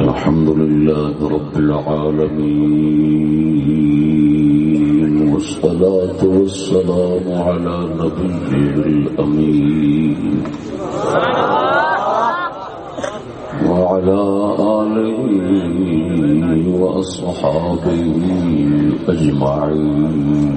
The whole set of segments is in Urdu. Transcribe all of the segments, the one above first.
الحمد لله رب العالمين والصلاة والسلام على نبيه الأمين. وعلى آله وأصحابه أجمعين.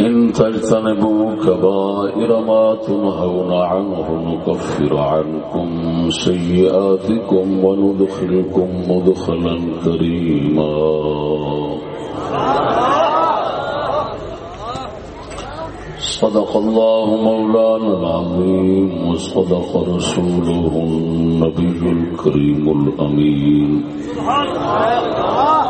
إن تجتنبوا كبائر ما تنهون عنه نكفر عنكم سيئاتكم وندخلكم مدخلا كريما. صدق الله مولانا العظيم وصدق رسوله النبي الكريم الأمين. سبحان الله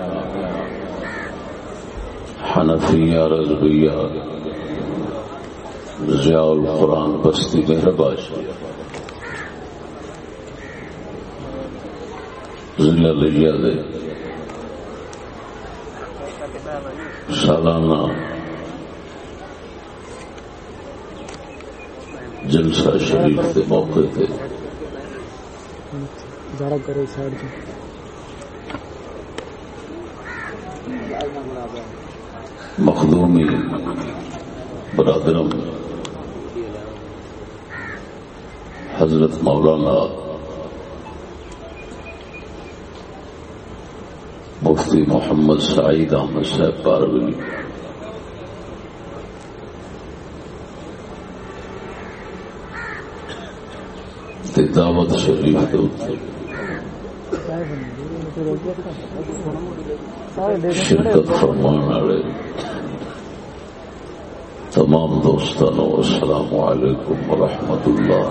حنفیہ رضویہ ضیاء القرآن بستی مہرباش ضلع لیا دے۔ سالانہ جلسہ شریف کے موقع تھے کرو سائڈ۔ مخدومی برادرم حضرت مولانا مفتی محمد سعید احمد صاحب پاروی دعوت شریف کے اتنے شرکت فرمان والے تمام دوستانوں السلام علیکم ورحمۃ اللہ۔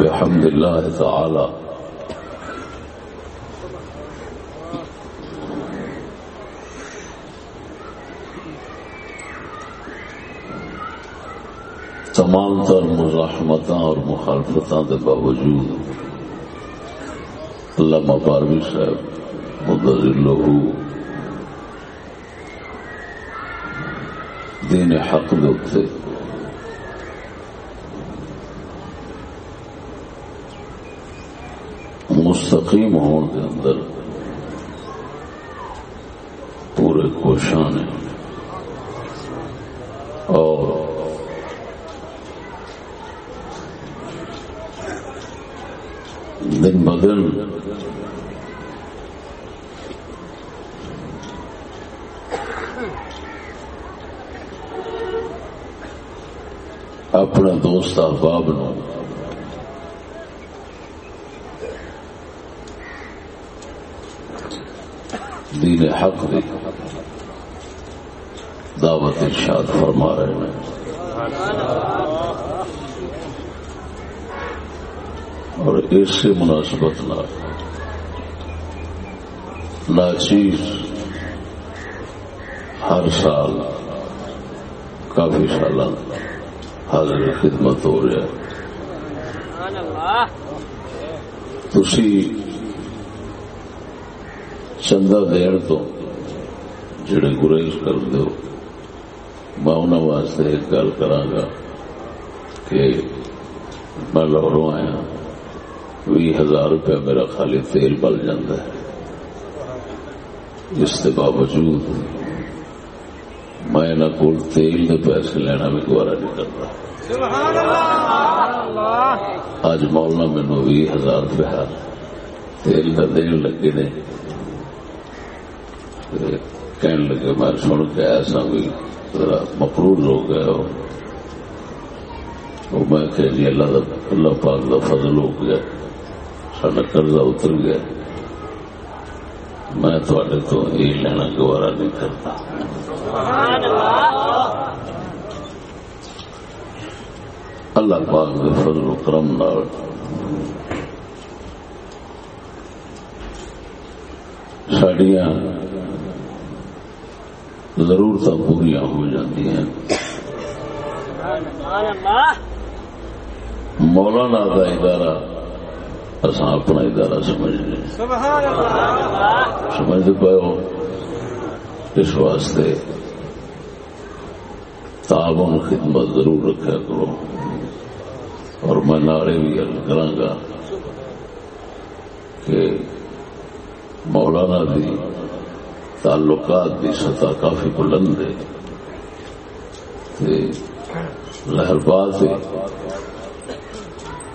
بحمد اللہ تعالی۔ تمام تر مزاحمت اور مخالفت کے باوجود اللہ مباروی صاحب مدر لہو، دین حق دے مستقیم ہون کے اندر پورے کوشاں اور دن بدن اپنے نو دین حق دی. دعوت ارشاد فرما رہے ہیں. اور اس سے مناسبت نہ ناچیز ہر سال کافی سال حاضر خدمت ہو رہا تھی چندہ دین تو جڑے گریز کر دو، میں انہوں واسطے ایک گل کرا کہ میں لاہوروں آیا بھی ہزار روپیہ میرا خالی تیل بل جاتا ہے۔ اس کے باوجود میں نہ کول تیل کے پیسے لینا بھی گوارا نہیں کرتا۔ اج مولانا مینو بھی ہزار روپیہ تیل کا دین لگے نے۔ کہنے لگے میں سن کے ایسا بھی ذرا مقرور ہو گیا میں کہ جی اللہ اللہ پاک کا فضل ہو گیا۔ سارا قرضہ اتر گیا۔ میں تھوڑے تو یہ لینا گوارا نہیں کرتا۔ اللہ۔ پاک کے فضل و کرم نال۔ سڈیا ضرورت پوریا ہو جاتی ہیں۔ مولانا کا ادارہ اصا اپنا ادارہ سمجھ لیں سمجھتے ہو؟ اس واسطے تعاون خدمت ضرور رکھا کرو اور میں نالے بھی گل کرا کہ مولانا دی تعلقات دی سطح کافی بلند ہے لہر بات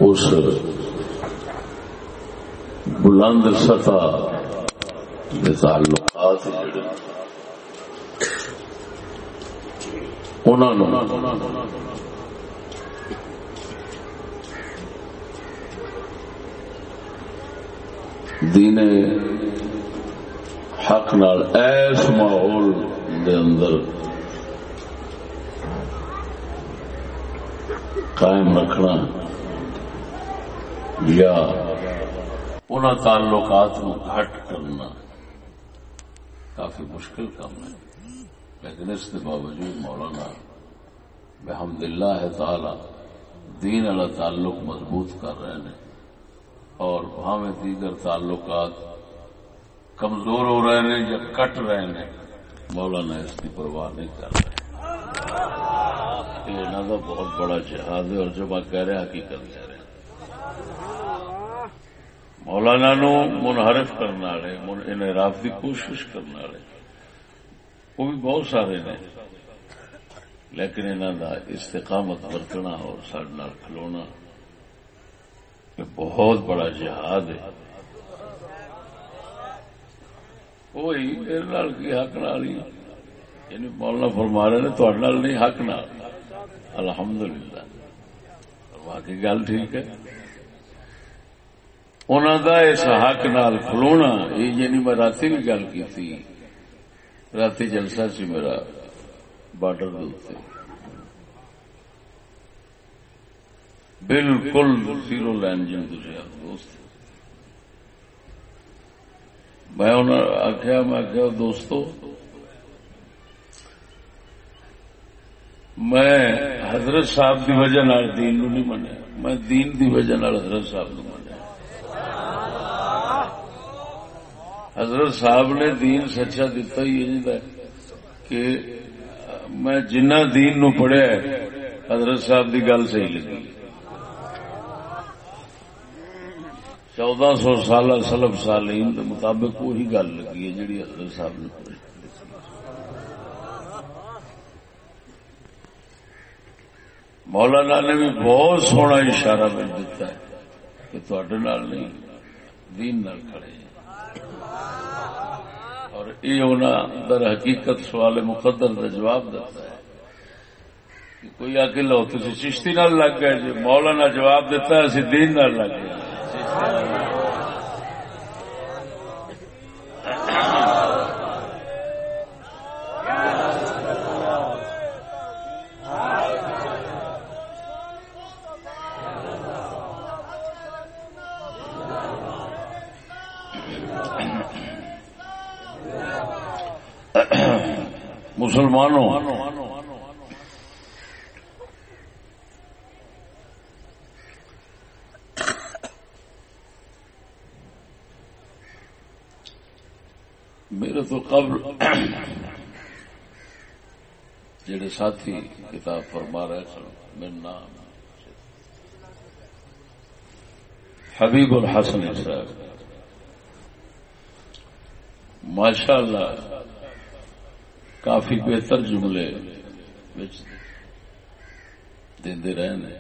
اس بلند سطح تعلقات جڑے دین حق نال ایس ماحول دے اندر قائم رکھنا یا ان تعلقات کو گھٹ کرنا کافی مشکل کام ہے۔ لیکن اس کے باوجود مولانا بحمد اللہ تعالی، دین والا تعلق مضبوط کر رہے ہیں اور وہاں میں دیگر تعلقات کمزور ہو رہے ہیں یا کٹ رہے ہیں، مولانا اس کی پرواہ نہیں کر رہے یہ تو بہت بڑا جہاد ہے اور جو بات کہہ رہے حقیقت کہہ رہے مولانا نو منحرف کرنے والے انحراف کی کوشش کرنے والے۔ وہ بھی بہت سارے نے۔ لیکن انہوں کا استقامت برتنا اور سڈ کھلونا بہت بڑا جہاد ہے۔ وہی میرے کی حق نال یعنی مولانا فرما رہے نے تھوڑے نہیں حق نال الحمد للہ باقی گل ٹھیک ہے۔ انہوں کا اس حق نال کھلونا، یہ یعنی میں رات بھی گل کی تھی رات جلسہ سی میرا بارڈر دے بالکل زیرو لائن جن دوست۔ میں آخیا میں آخیا دوستو، میں حضرت صاحب کی وجہ دین نو نہیں منیا۔ میں دین کی وجہ حضرت صاحب نو منیا حضرت صاحب نے دین سچا دتا ہی ہے کہ میں جنہ دین نو پڑھیا حضرت صاحب کی گل صحیح لگی۔ چودہ سو سال سلب سالین کے مطابق وہی گل لگی ہے جیڑی حضرت صاحب نے پڑھی۔ مولانا نے بھی بہت سونا اشارہ مل دیتا ہے کہ تھوڑے نہیں، دین نال کھڑے اور یہ ہونا در حقیقت سوال مقدر کا جواب دیتا ہے کہ کوئی آ کے لو تھی چشتی نال لگ گئے جی مولانا جواب دیتا ہے، اسی دین نال لگ گئے۔ مسلمانوں۔ میرے تو قبل جڑے ساتھی کتاب فرما رہے سن، میرا نام حبیب الحسن صاحب۔ ماشاء اللہ کافی بہتر جملے دے رہے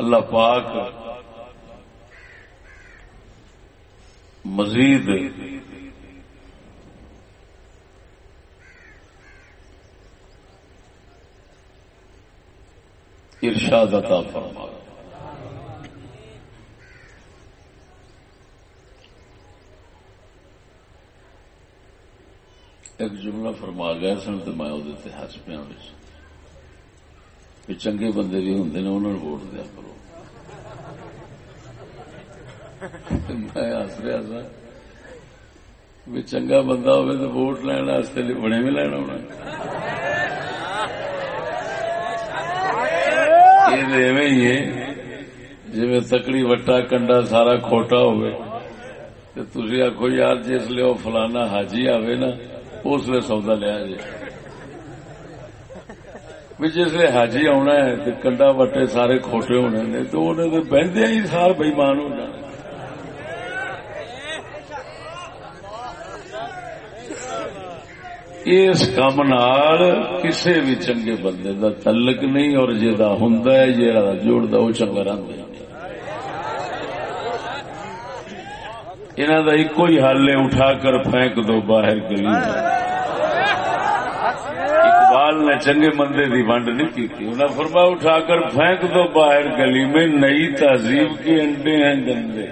اللہ پاک مزید ارشاد عطا فرما ایک جملہ فرما گیا سن تو میں وہ ہس پیا چنگے بندے بھی ہوں نے انہوں نے ووٹ دیا کرو۔ میں ہس رہا سا۔ بھی چنگا بندہ ہوئے تو ووٹ لینا بنے بھی لینا ہونا یہ جی تکڑی وٹا کنڈا سارا کھوٹا ہوئے۔ تھی آخو یار جس لیے وہ فلانا حاجی آئے نا اس لیے سودا لیا جی۔ جس لیے حاجی آنا ہے تو کنڈا وٹے سارے کھوٹے ہونے نے تو انہیں تو بہدیا ہی سال بئیمان ہو جانا اس کام کسی بھی چنگے بندے دا تعلق نہیں، اور جا ہوں جا جوڑتا وہ چنگا رہتا انہوں کا ایک ہی حل ہے اٹھا کر پھینک دو باہر گلی۔ اقبال نے چنگے بندے کی ونڈ نہیں کی تھی انہیں فرما اٹھا کر پھینک دو باہر گلی میں، نئی تہذیب کے انڈے ہیں گندے۔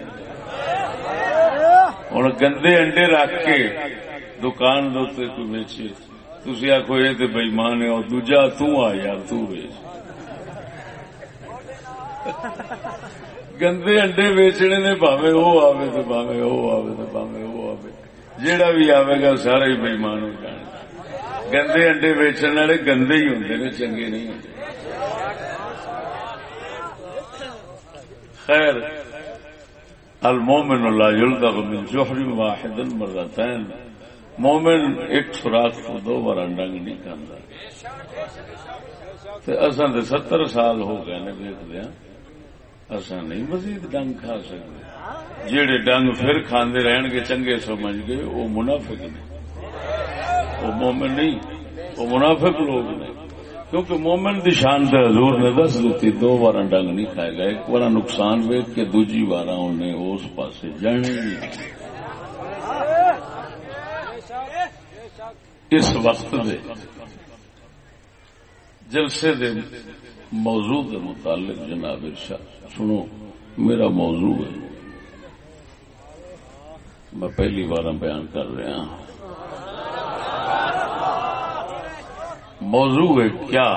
ہوں گندے انڈے رکھ کے دکان دے کوئی ویچے۔ تھی آخو یہ تو بئیمان ہے، اور دوجا، توں یار تیچ گندے انڈے ویچنے نے باوے وہ آوے تو باوے وہ آوے تو باوے وہ آوے۔ جیڑا بھی آوے گا، سارا ہی بئیمان ہو جانا۔ گندے انڈے ویچن والے گندے ہی ہوں نے چنگے نہیں ہوں خیر المومن لا يلدغ من جوہر واحد مرتين مومن ایک سوراخ کو دو بار ڈنگ نہیں کرتا اصا تو ستر سال ہو گئے نے دیکھدیا اصا نہیں مزید ڈنگ کھا سکتے جہے ڈنگ پھر کھانے رہن گے چنگے سمجھ گئے وہ منافق نے وہ مومن نہیں، وہ منافق لوگ نے۔ کیونکہ مومن دی شان تے حضور نے دس دیتی، دو بار ڈنگ نہیں کھائے گا ایک بار نقصان ویک کے دوجی بار انہیں اس پاسے جانے اس وقت دے جلسے دے موضوع کے متعلق جناب ارشاد، سنو، میرا موضوع ہے۔ میں پہلی بار بیان کر رہا ہوں۔ موضوع ہے کیا؟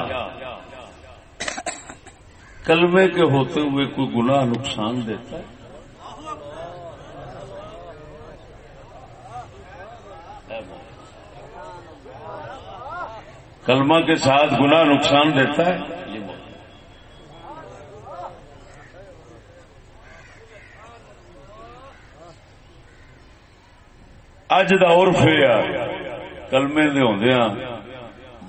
کلمے کے ہوتے ہوئے کوئی گناہ نقصان دیتا ہے؟ کلمہ کے ساتھ گناہ نقصان دیتا ہے؟ اج دا عرف ہے، کلمے دے ہوندیاں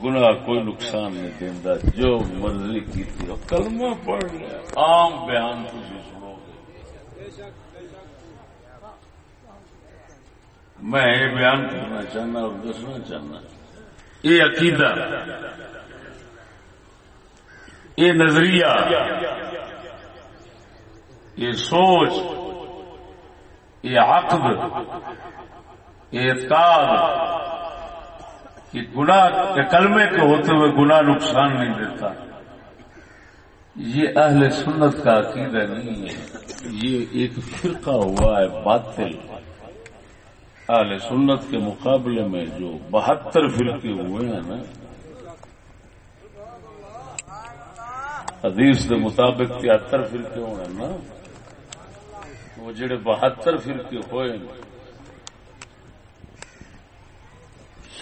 گناہ کوئی نقصان نہیں دینا جو مرضی کی کلمہ پڑھ لیا عام بیان تھی سنو گے۔ میں یہ بیان کرنا چاہنا اور دسنا چاہنا۔ یہ عقیدہ، یہ نظریہ، یہ سوچ، یہ عقد، یہ اعتقاد کہ گناہ کے کلمے کے ہوتے ہوئے گناہ نقصان نہیں دیتا۔ یہ اہل سنت کا عقیدہ نہیں ہے۔ یہ ایک فرقہ ہوا ہے باطل۔ اہل سنت کے مقابلے میں جو بہتر فرقے ہوئے ہیں نا۔ حدیث کے مطابق تہتر فرقے ہوئے نا۔ وہ جڑے بہتر فرقے ہوئے ہیں۔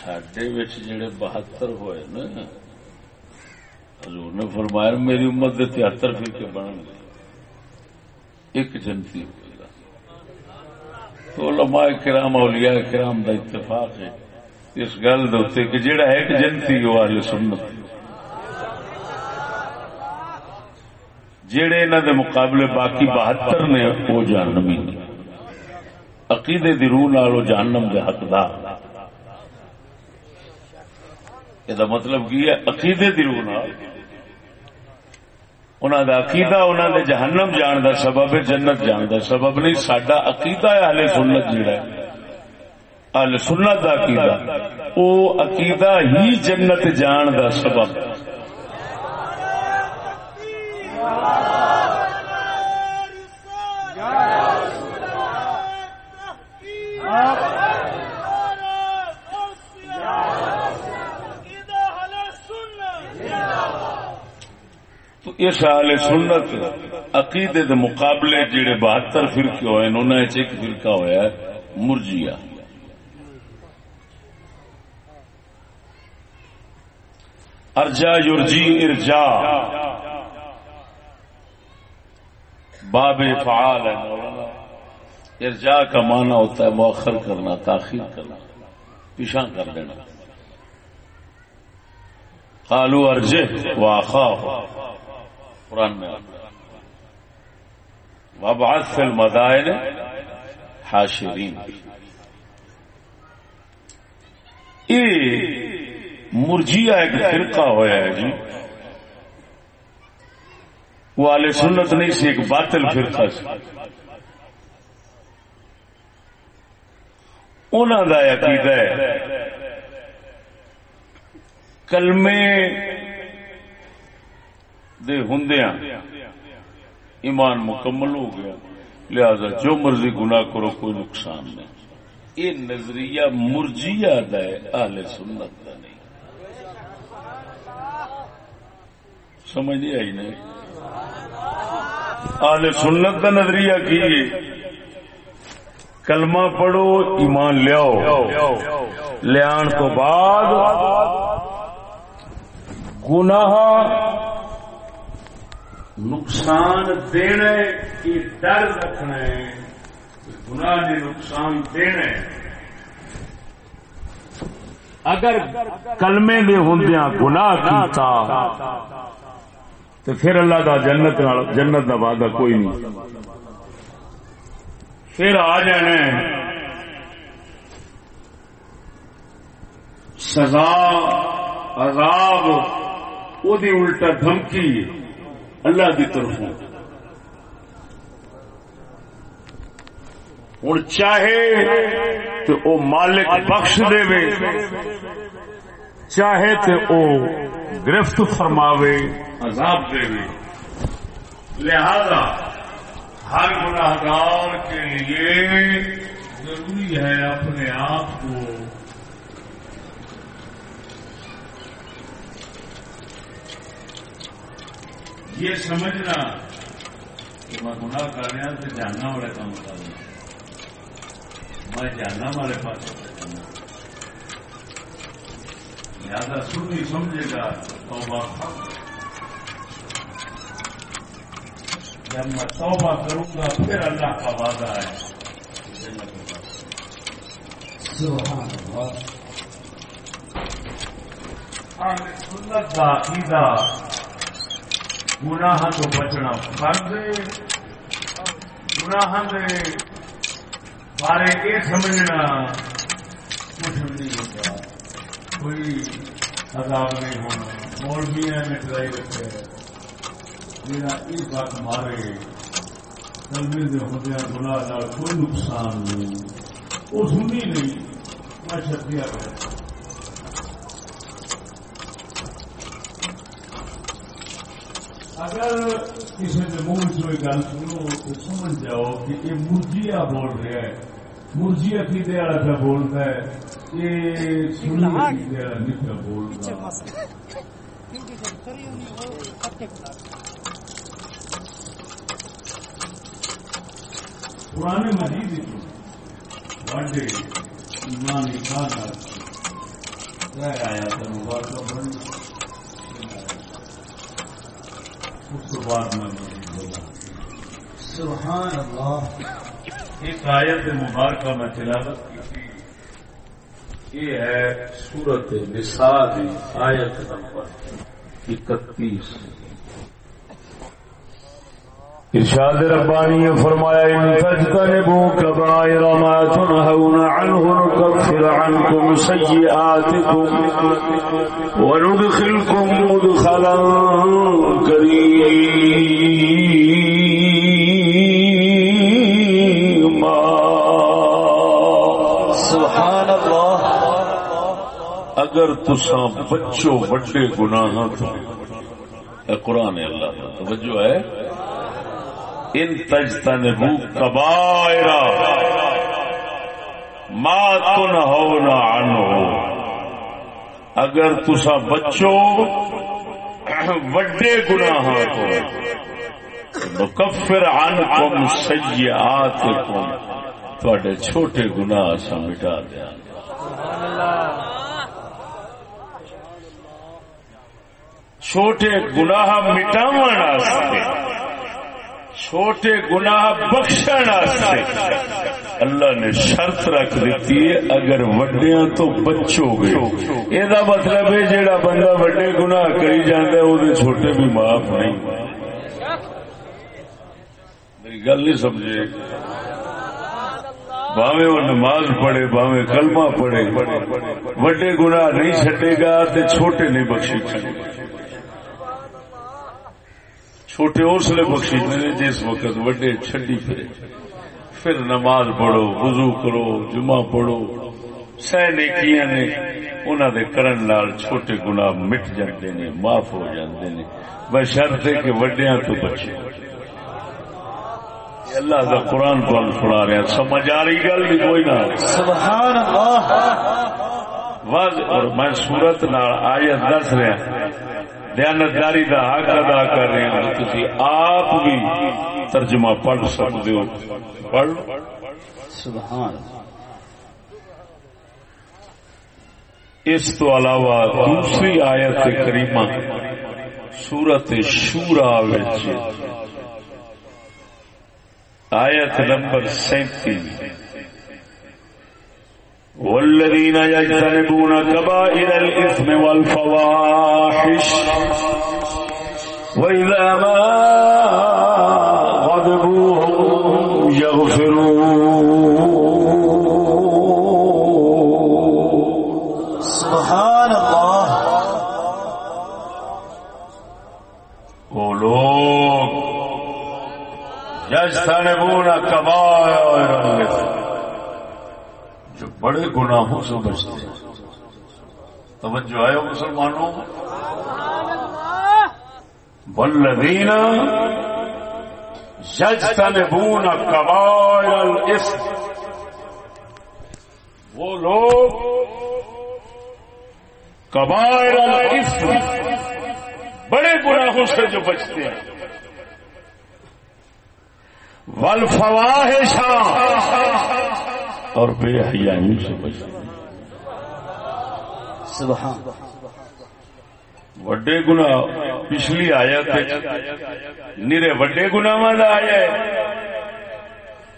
سڈے جڑے بہتر ہوئے نا حضور نے فرمایا میری امت کے تہتر فرقے بن گئے ایک جنتی ہوئی تو علماء کرام اولیاء کرام دا اتفاق ہے اس گل کہ جڑا ایک جنتی وہ اہل سنت جڑے انہوں دے مقابلے باقی بہتر نے وہ جہنمی عقیدے دی روح نال وہ جہنم دے حقدار یہ مطلب کی ہے؟ عقیدے کی روح انہوں دا عقیدہ انہوں دے جہنم جان دا سبب ہے، جنت جان دا سبب نہیں۔ سڈا عقیدہ ہے اہل سنت جڑا ہے۔ اہل سنت دا عقیدہ۔ او عقیدہ ہی جنت جان دا سبب۔ اس حال سنت عقیدے دے مقابلے جڑے بہتر فرقے ہوئے انہوں ایک فرقہ ہوا مرجیا ارجا یورجی ارجا۔ باب فعال ہے ارجا کا معنی ہوتا ہے مؤخر کرنا، تاخیر کرنا، پیشہ کر دینا۔ قالو ارجے واخا قرآن میں وبعث فی المدائن حاشرین۔ یہ مرجیا ایک فرقہ ہوا ہے جی۔ وہ آل سنت نہیں سی، ایک باطل فرقہ سی۔ انہوں کا عقیدہ ہے۔ کلمے دے ہندیا ایمان مکمل ہو گیا۔ لہذا جو مرضی گناہ کرو، کوئی نقصان نہیں۔ یہ نظریہ مرجیا اہل سنت کا نہیں۔ سمجھ نہیں آئی نہیں؟ اہل سنت کا نظریہ کی کلمہ پڑھو، ایمان لیاؤ۔ لیا تو بعد گناہ نقصان دینا کی ڈر رکھنا ہے گناہ نے نقصان دینا ہے اگر کلمے دے ہندیا گناہ کیتا تو پھر اللہ دا جنت جنت دا وعدہ کوئی نہیں۔ پھر آ جانا سزا، عذاب وہ الٹا دھمکی۔ اللہ کی طرف ہوں۔ چاہے تو او مالک بخش دے چاہے تو او گرفت فرماوے، عذاب دے لہذا ہر گناہگار کے لیے ضروری ہے اپنے آپ کو یہ سمجھنا کہ میں گنا کر رہا تو جانا والے کام کر رہا میں جانا والے پاس کرنا لہذا سنی سمجھے گا توبہ جب میں توبہ کروں گا، پھر اللہ کا وعدہ ہے۔ سنت کا عقیدہ گناہ تو بچنا فرض گناہ بارے یہ سمجھنا کچھ نہیں ہوتا کوئی عذاب نہیں ہونا مول بھی ہے میں ٹرائی رکھے میرا یہ بات مارے کلمی کے ہوتے گناہ کوئی نقصان نہیں وہ سنی نہیں میں شکریہ کرتا اگر کسی نے منہ چ گل سنو تو سمجھ جاؤ کہ یہ مرجیا بول رہا ہے۔ مرجی عقیدے والا پہ بولتا ہے؟ یہ سنی عقیدے والا نہیں پہ بولتا۔ پرانے مجید واڈے ایمان خان آیا تھا مبارک بڑی سبحان اللہ۔ ایک آیت مبارکہ میں تلاوت کی یہ ہے، سورت نساء آیت نمبر اکتیس۔ ارشاد ربانی فرمایا ان تجتنبوا كبائر ما تنهون عنه نكفر عنكم سيئاتكم وندخلكم مدخلا كريما. سبحان اللہ اگر تساں بچو بڑے گناہ تو قرآن اللہ توجہ ہے۔ ان تجتنبو کبائر ما تنہون عنہ اگر تسا بچو وڈے گناہ کو مکفر عنکم سیئاتکم، تواڈے چھوٹے گناہ اسا مٹا دیا۔ چھوٹے گناہ مٹاون واسطے۔ چھوٹے گناہ بخشن اللہ نے شرط رکھ دیتی ہے، اگر وڈیاں تو بچو گے۔ یہ مطلب ہے، جیڑا بندہ وڈے گناہ کری جانا ہے وہ چھوٹے بھی معاف نہیں میری گل نہیں سمجھے۔ باوے وہ نماز پڑھے باوے کلمہ پڑھے۔ وڈے گناہ نہیں چھٹے گا، تے چھوٹے نہیں بخشی چھٹے گا چھوٹے اس لیے بخشی نے جس وقت وڈے چھڈی پھرے۔ پھر نماز پڑھو وضو کرو جمعہ پڑھو۔ سہ نیکیاں نے انہوں دے کرن نال چھوٹے گناہ مٹ جاندے نے معاف ہو جاندے نے۔ بشرط ہے کہ وڈیاں تو بچے۔ اللہ کا قرآن کو سنا رہا سمجھ آ رہی گل بھی کوئی نہ سبحان اللہ۔ واضح اور میں سورت نال آیت دس رہا۔ دیانتداری کا حق ادا کر رہے ہیں۔ تھی آپ بھی ترجمہ پڑھ سکتے ہو۔ پڑھ۔ سبحان۔ اس تو علاوہ دوسری آیت کریمہ سورت شورا وچ آیت نمبر سینتیس۔ والذين يجتنبون كبائر الإثم والفواحش وإذا ما غضبوا هم يغفرون. سبحان یجتنبون کبائر الإثم جو بڑے گناہوں سے بچتے ہیں۔ توجہ آئے ہو مسلمانوں۔ والذین یجتنبون کبائر الاسم۔ وہ لوگ کبائر الاسم بڑے گناہوں سے جو بچتے ہیں۔ والفواحش۔ اور بے حیائی سے بچنا سبحان۔ وڈے گنا پچھلی آیا نیرے وڈے گنا آیا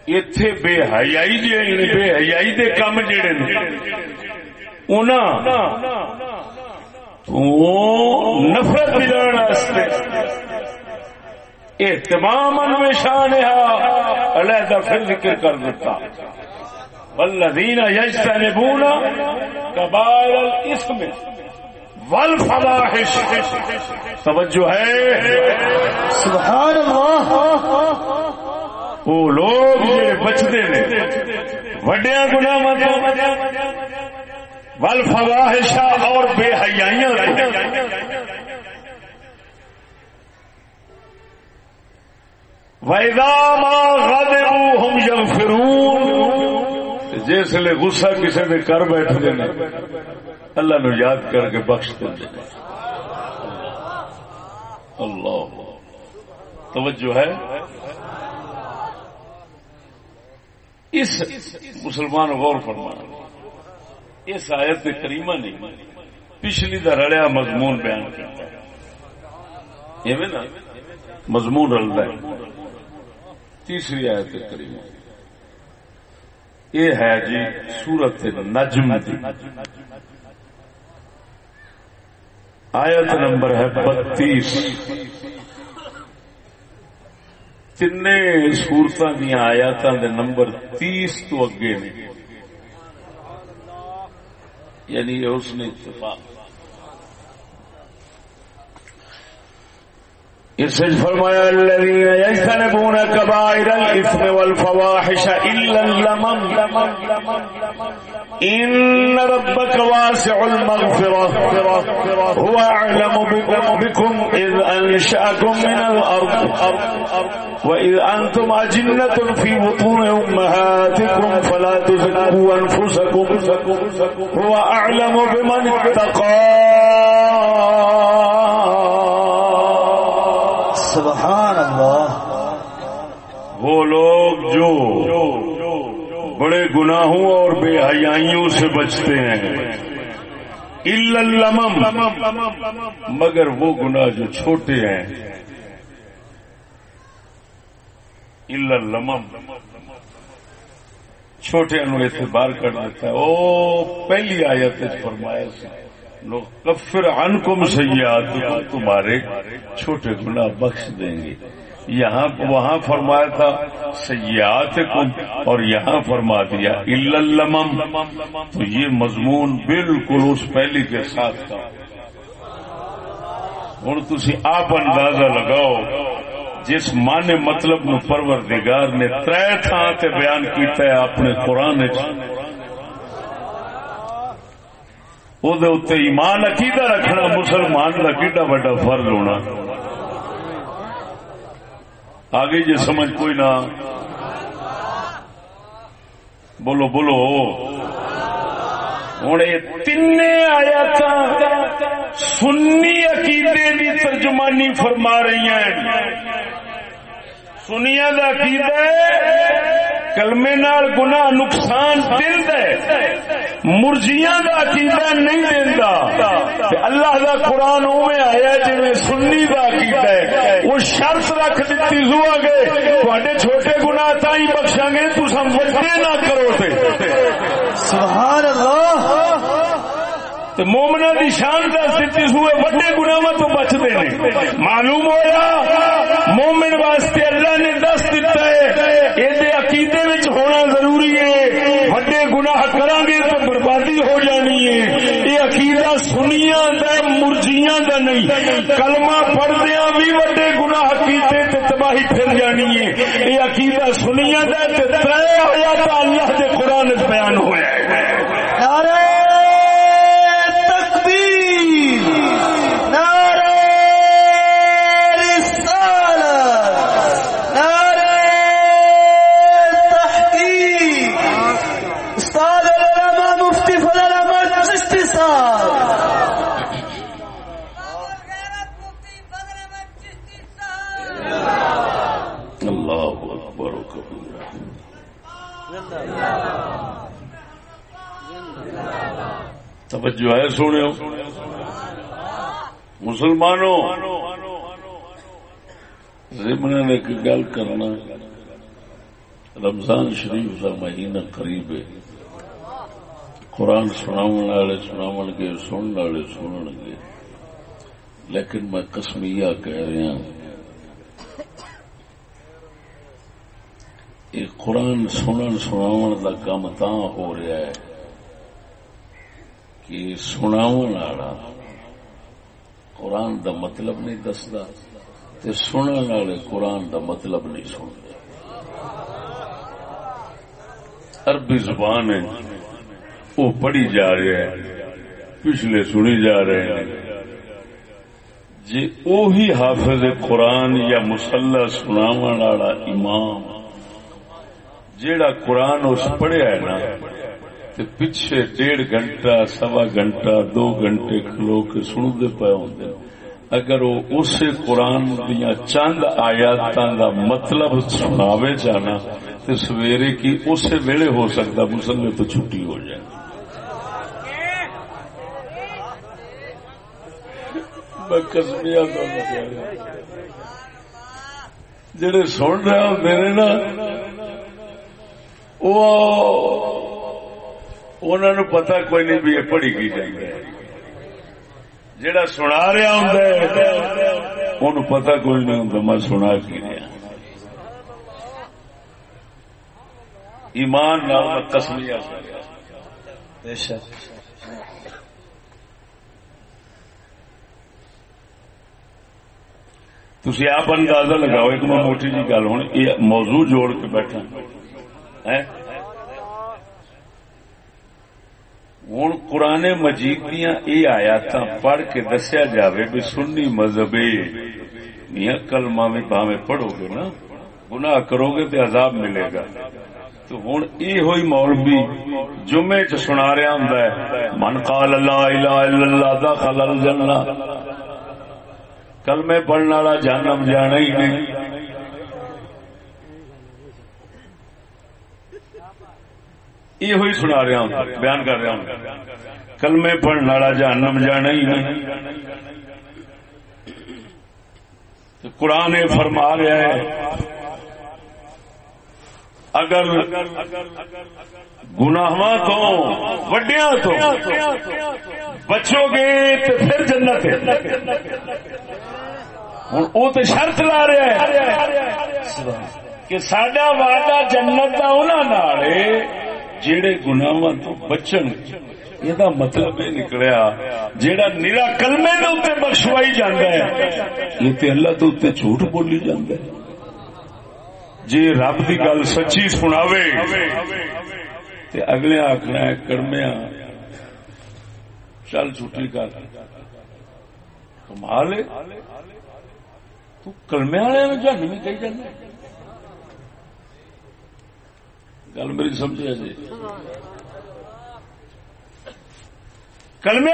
اتے بے حیائی جی بے حیائی دے کام جڑے نفرت دلانے اہتمام میں شان علیحدہ پھر ذکر کر دیتا۔ والذین یجتنبون کبائر الاسم والفواحش. توجہ ہے. سبحان اللہ وہ لوگ جڑے بچتے نے وڈیاں گناہاں تو والفواحش اور بے حیائیاں وَإِذَا مَا غَضِبُوا هُمْ يَغْفِرُونَ جس لے غصہ کسی نے کر بیٹھتے ہیں، اللہ نو یاد کر کے بخش دیں اللہ۔ توجہ ہے؟ اس مسلمان غور فرمانا اس آیت کریمہ نے پچھلی دا رڑیا مضمون بیان کرتا ہے۔ نا، مضمون رلتا ہے۔ تیسری آیت کریمہ۔ یہ ہے جی سورت نجم دی۔ آیت نمبر ہے بتیس۔ تین سورت دیا آیات دے نمبر تیس تو اگے نے۔ یعنی اس نے اتفاق۔ ارشد فرمایا الذين يجتنبون كبائر الإثم والفواحش إلا اللمم. إن ربك واسع المغفرة. هو أعلم بكم إذ أنشأكم من الأرض. وإذ أنتم أجنة في بطون أمهاتكم فلا تزكوا أنفسكم. هو أعلم بمن اتقى. جو بڑے گناہوں اور بے حیائیوں سے بچتے ہیں۔ مگر وہ گناہ جو چھوٹے ہیں۔ چھوٹے انو اعتبار کر دیتا ہے۔ او، پہلی آیت فرمایا سی لوگ کفر عنکم سیئاتکم، تمہارے چھوٹے گناہ بخش دیں گے۔ یہاں وہاں فرمایا تھا سیاحت اور یہاں فرما دیا، اللمم. تو یہ مضمون بالکل اس پہلی کے ساتھ تھا۔ ہوں تھی آپ اندازہ لگاؤ، جس معنی مطلب نو پروردگار نے تر تھان تے بیان کیتا ہے اپنے قرآن وہ ایمان عقیدہ رکھنا، مسلمان کا کیڈا بڑا فرض ہونا۔ آگے جی سمجھ کوئی نہ۔ بولو بولو۔ ہوں یہ تین آیات سنی عقیدے کی ترجمانی فرما رہی ہیں۔ سنیا کا عقیدہ کلمے نال گناہ، نقصان دیندا ہے مرجیاں دا عقیدہ نہیں دیندا اللہ دا قرآن اوے آیا جویں سنی دا عقیدہ ہے۔ وہ شرط رکھ دتی زو اگے تواڈے چھوٹے گناہ تائیں بخشاں گے، تساں وڈے نہ کرو تے۔ سبحان اللہ! تے مومنا دی شان دس دیتی سوئے وڈے گناہ تو بچتے ہیں معلوم ہوا مومن واسطے اللہ نے دس دیتا ہے یہ عقیدے وچ ہونا ضروری ہے۔ وڈے گناہ کریں گے تو بربادی ہو جانی ہے۔ یہ عقیدہ سنیاں دا، مرجیاں دا نہیں۔ کلمہ پڑھدیاں بھی وڈے گناہ کیتے تے تباہی پھر جانی ہے۔ یہ عقیدہ سنیاں دا تے ترے آیات اللہ دے قرآن وچ بیان ہویا ہے نعرہ تکبیر نعرہ رسالت نعرہ تحقیق استاد العلماء مفتی فضل احمد چشتی صاحب اللہ اکبر و کبیرہ توجہ ہے سونے مسلمانوں، ضمن نے ایک گل کرنا، رمضان شریف کا مہینہ قریب ہے۔ قرآن سناون والے سناون گے سننے والے سنن گے۔ لیکن میں کسمیا کہہ رہا ہوں یہ قرآن سنن، سناون کا کام تا ہو رہا ہے۔ کہ سناون والا قرآن دا مطلب نہیں دستا تے سنن والے قرآن دا مطلب نہیں سنتے۔ عربی زبان ہے، وہ پڑھی جا رہے ہیں پچھلے سنی جا رہے ہیں۔ جی اوہی حافظ قرآن یا مسلح سناون والا امام، جیڑا قرآن اس پڑھیا ہے نا تے پیچھے ڈیڑھ گھنٹہ، سوا گھنٹہ، دو گھنٹے کھلو کے سنتے پے ہوندے اگر وہ اسے قرآن دیا چند آیات دا مطلب سناوے جانا تو سویرے کی اسے ویلے ہو سکتا مسلم تو چھٹی ہو جائے۔ جڑے سن رہے ہوں میرے نا، وہ انہوں پتا کوئی نہیں بھی یہ پڑھی کی جائے جڑا سنا رہا ہوں ان پتا کوئی نہیں ہوں میں سنا کی رہا۔ ایمان تھی آپ اندازہ لگاؤ ایک میں موٹی جی گل ہوں یہ موضوع جوڑ کے بیٹھا۔ ہوں قرآن مجید دیا یہ آیات پڑھ کے دسیا جاوے بھی سنی مذہب میاں کلمہ بھی بھاوے پڑھو گے نا، گناہ کرو گے تو عذاب ملے گا۔ تو ہوں یہ ہوئی مولوی جمعے چ سنا رہا ہوں من قال لا الہ الا اللہ، دخل الجنہ۔ کلمے پڑھنے والا جانم جانا ہی نہیں۔ یہ ہوئی سنا رہا ہوں، بیان کر رہا ہوں۔ کلمے پڑھنے والا جانم جانا ہی نہیں۔ قرآن فرما رہا ہے، اگر گناہ تو وڈیا تو بچو گے تو پھر جنت ہوں وہ تو شرط لا رہا ہے کہ سڈا وعدہ جنت کا انہوں جہے گناواں تو بچن یہ مطلب یہ نکلیا، جیڑا نیرا کلمے کے اتنے بخشوائی جانا ہے، یہ تو اللہ تو اتنے جھوٹ بولی جانا ہے۔ جی رب کی گل سچی سناوے، تے اگلے آخنا ہے کرمیا چل چھٹی کر کمال تو کلمے والے جن بھی کہی جانا گل میری سمجھا جی کلمے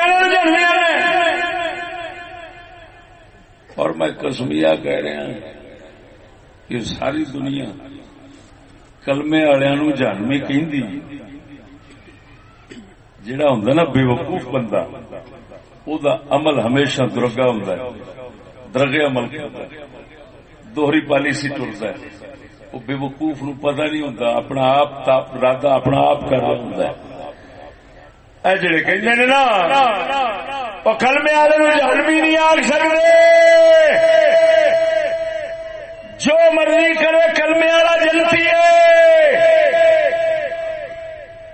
اور میں کسمیا کہہ رہا کہ ساری دنیا کلمے والوں جانوی کہ جڑا ہوں نا بے وقوف بندہ او دا عمل ہمیشہ درگا ہوں درگے عمل کرتا دوہری پالیسی ٹرتا ہے وہ بے وقوف نو پتہ نہیں ہوتا اپنا آپ ارادہ اپنا آپ کر رہا ہوں اے جڑے کہندے نے نا، او کلمے والے نو جہنمی نہیں آکھ سکدے۔ جو مرضی کرے، کلمے والا جنتی ہے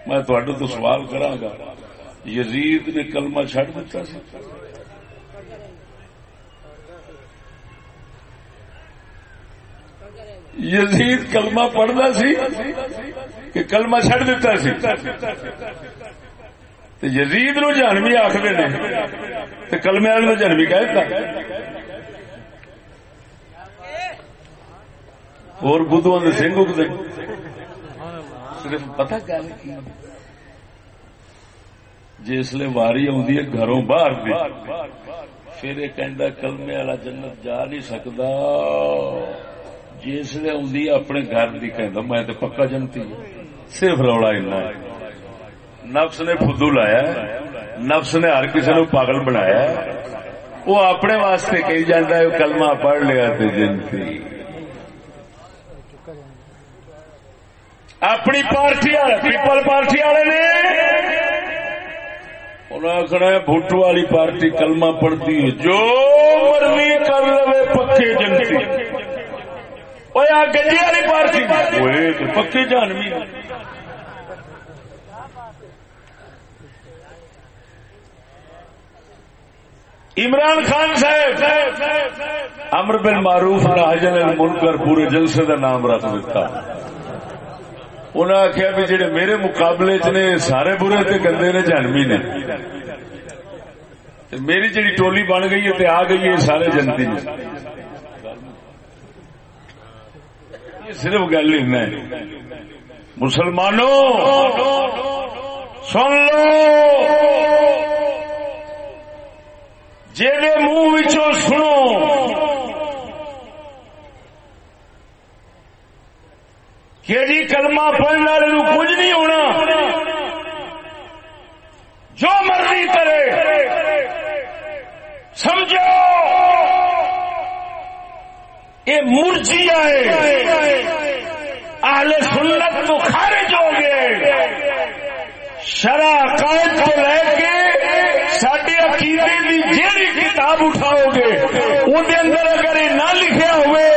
میں تھوڑے تو سوال کرا گا، یزید نے کلمہ چڈ دیتا سی۔ یزید کلمہ پڑھتا سی کہ کلمہ چڈ دیتا سی۔ یزید نو جانوی آخر نے کلمے والے جانوی کہہ دیتا اور بدھو کے سنگ اگتے صرف پتا گل کی؟ جسل واری آدھی ہے گھروں باہر بھی پھر یہ کہہ کلمے والا جنت جا نہیں سکتا جسل آدھی اپنے گھر کی کہ میں تو پکا جنتی صرف رولا اینا نفس نے فدو لایا نفس نے ہر کسی نو پاگل بنایا وہ اپنے واسطے کہی جانا ہے کلمہ پڑھ لیا جنتی۔ اپنی پارٹی پیپل پارٹی والے نے۔ انہیں آخنا بھٹو والی پارٹی کلمہ پڑتی ہے۔ جو مرضی کر لو پکے جنتی۔ گنجی والی پارٹی پکے جانوی عمران خان صاحب امر بن معروف راجن المنکر پورے جلسے کا نام رکھ دیتا انہیں آخیا بھی جہے میرے مقابلے چ نے سارے برے تے گندے نے جنمی نے میری جڑی ٹولی بن گئی ہے آ گئی ہے سارے جنتی نے صرف گل ہی مسلمانوں، سن لو۔ جی منہ سنو۔ کہ جی کلمہ پڑھنے والے کچھ نہیں ہونا۔ جو مرضی کرے، سمجھو۔ یہ مرجی آئے اہل سنت تو خارج ہو گئے۔ شرع عقائد کو لے کے سڈے عقیدے کی جیڑی کتاب اٹھاؤ گے اندر اندر اگر یہ نہ لکھے ہوئے،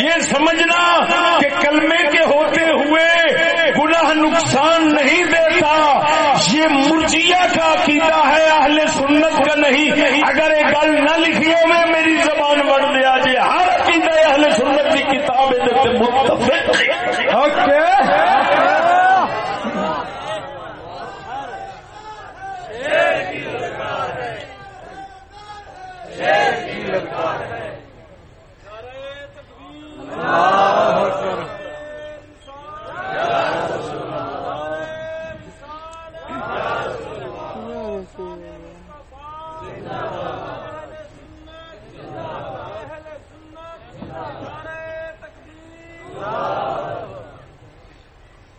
یہ سمجھنا کہ کلمے کے ہوتے ہوئے گناہ نقصان نہیں دیتا۔ یہ مرجیا کا عقیدہ ہے، اہل سنت کا نہیں۔ اگر یہ گل نہ لکھی ہوئے میری زبان بڑھ دیا جی۔ ہاں عقیدہ اہل سنت کی کتاب ہے متفق۔ اوکے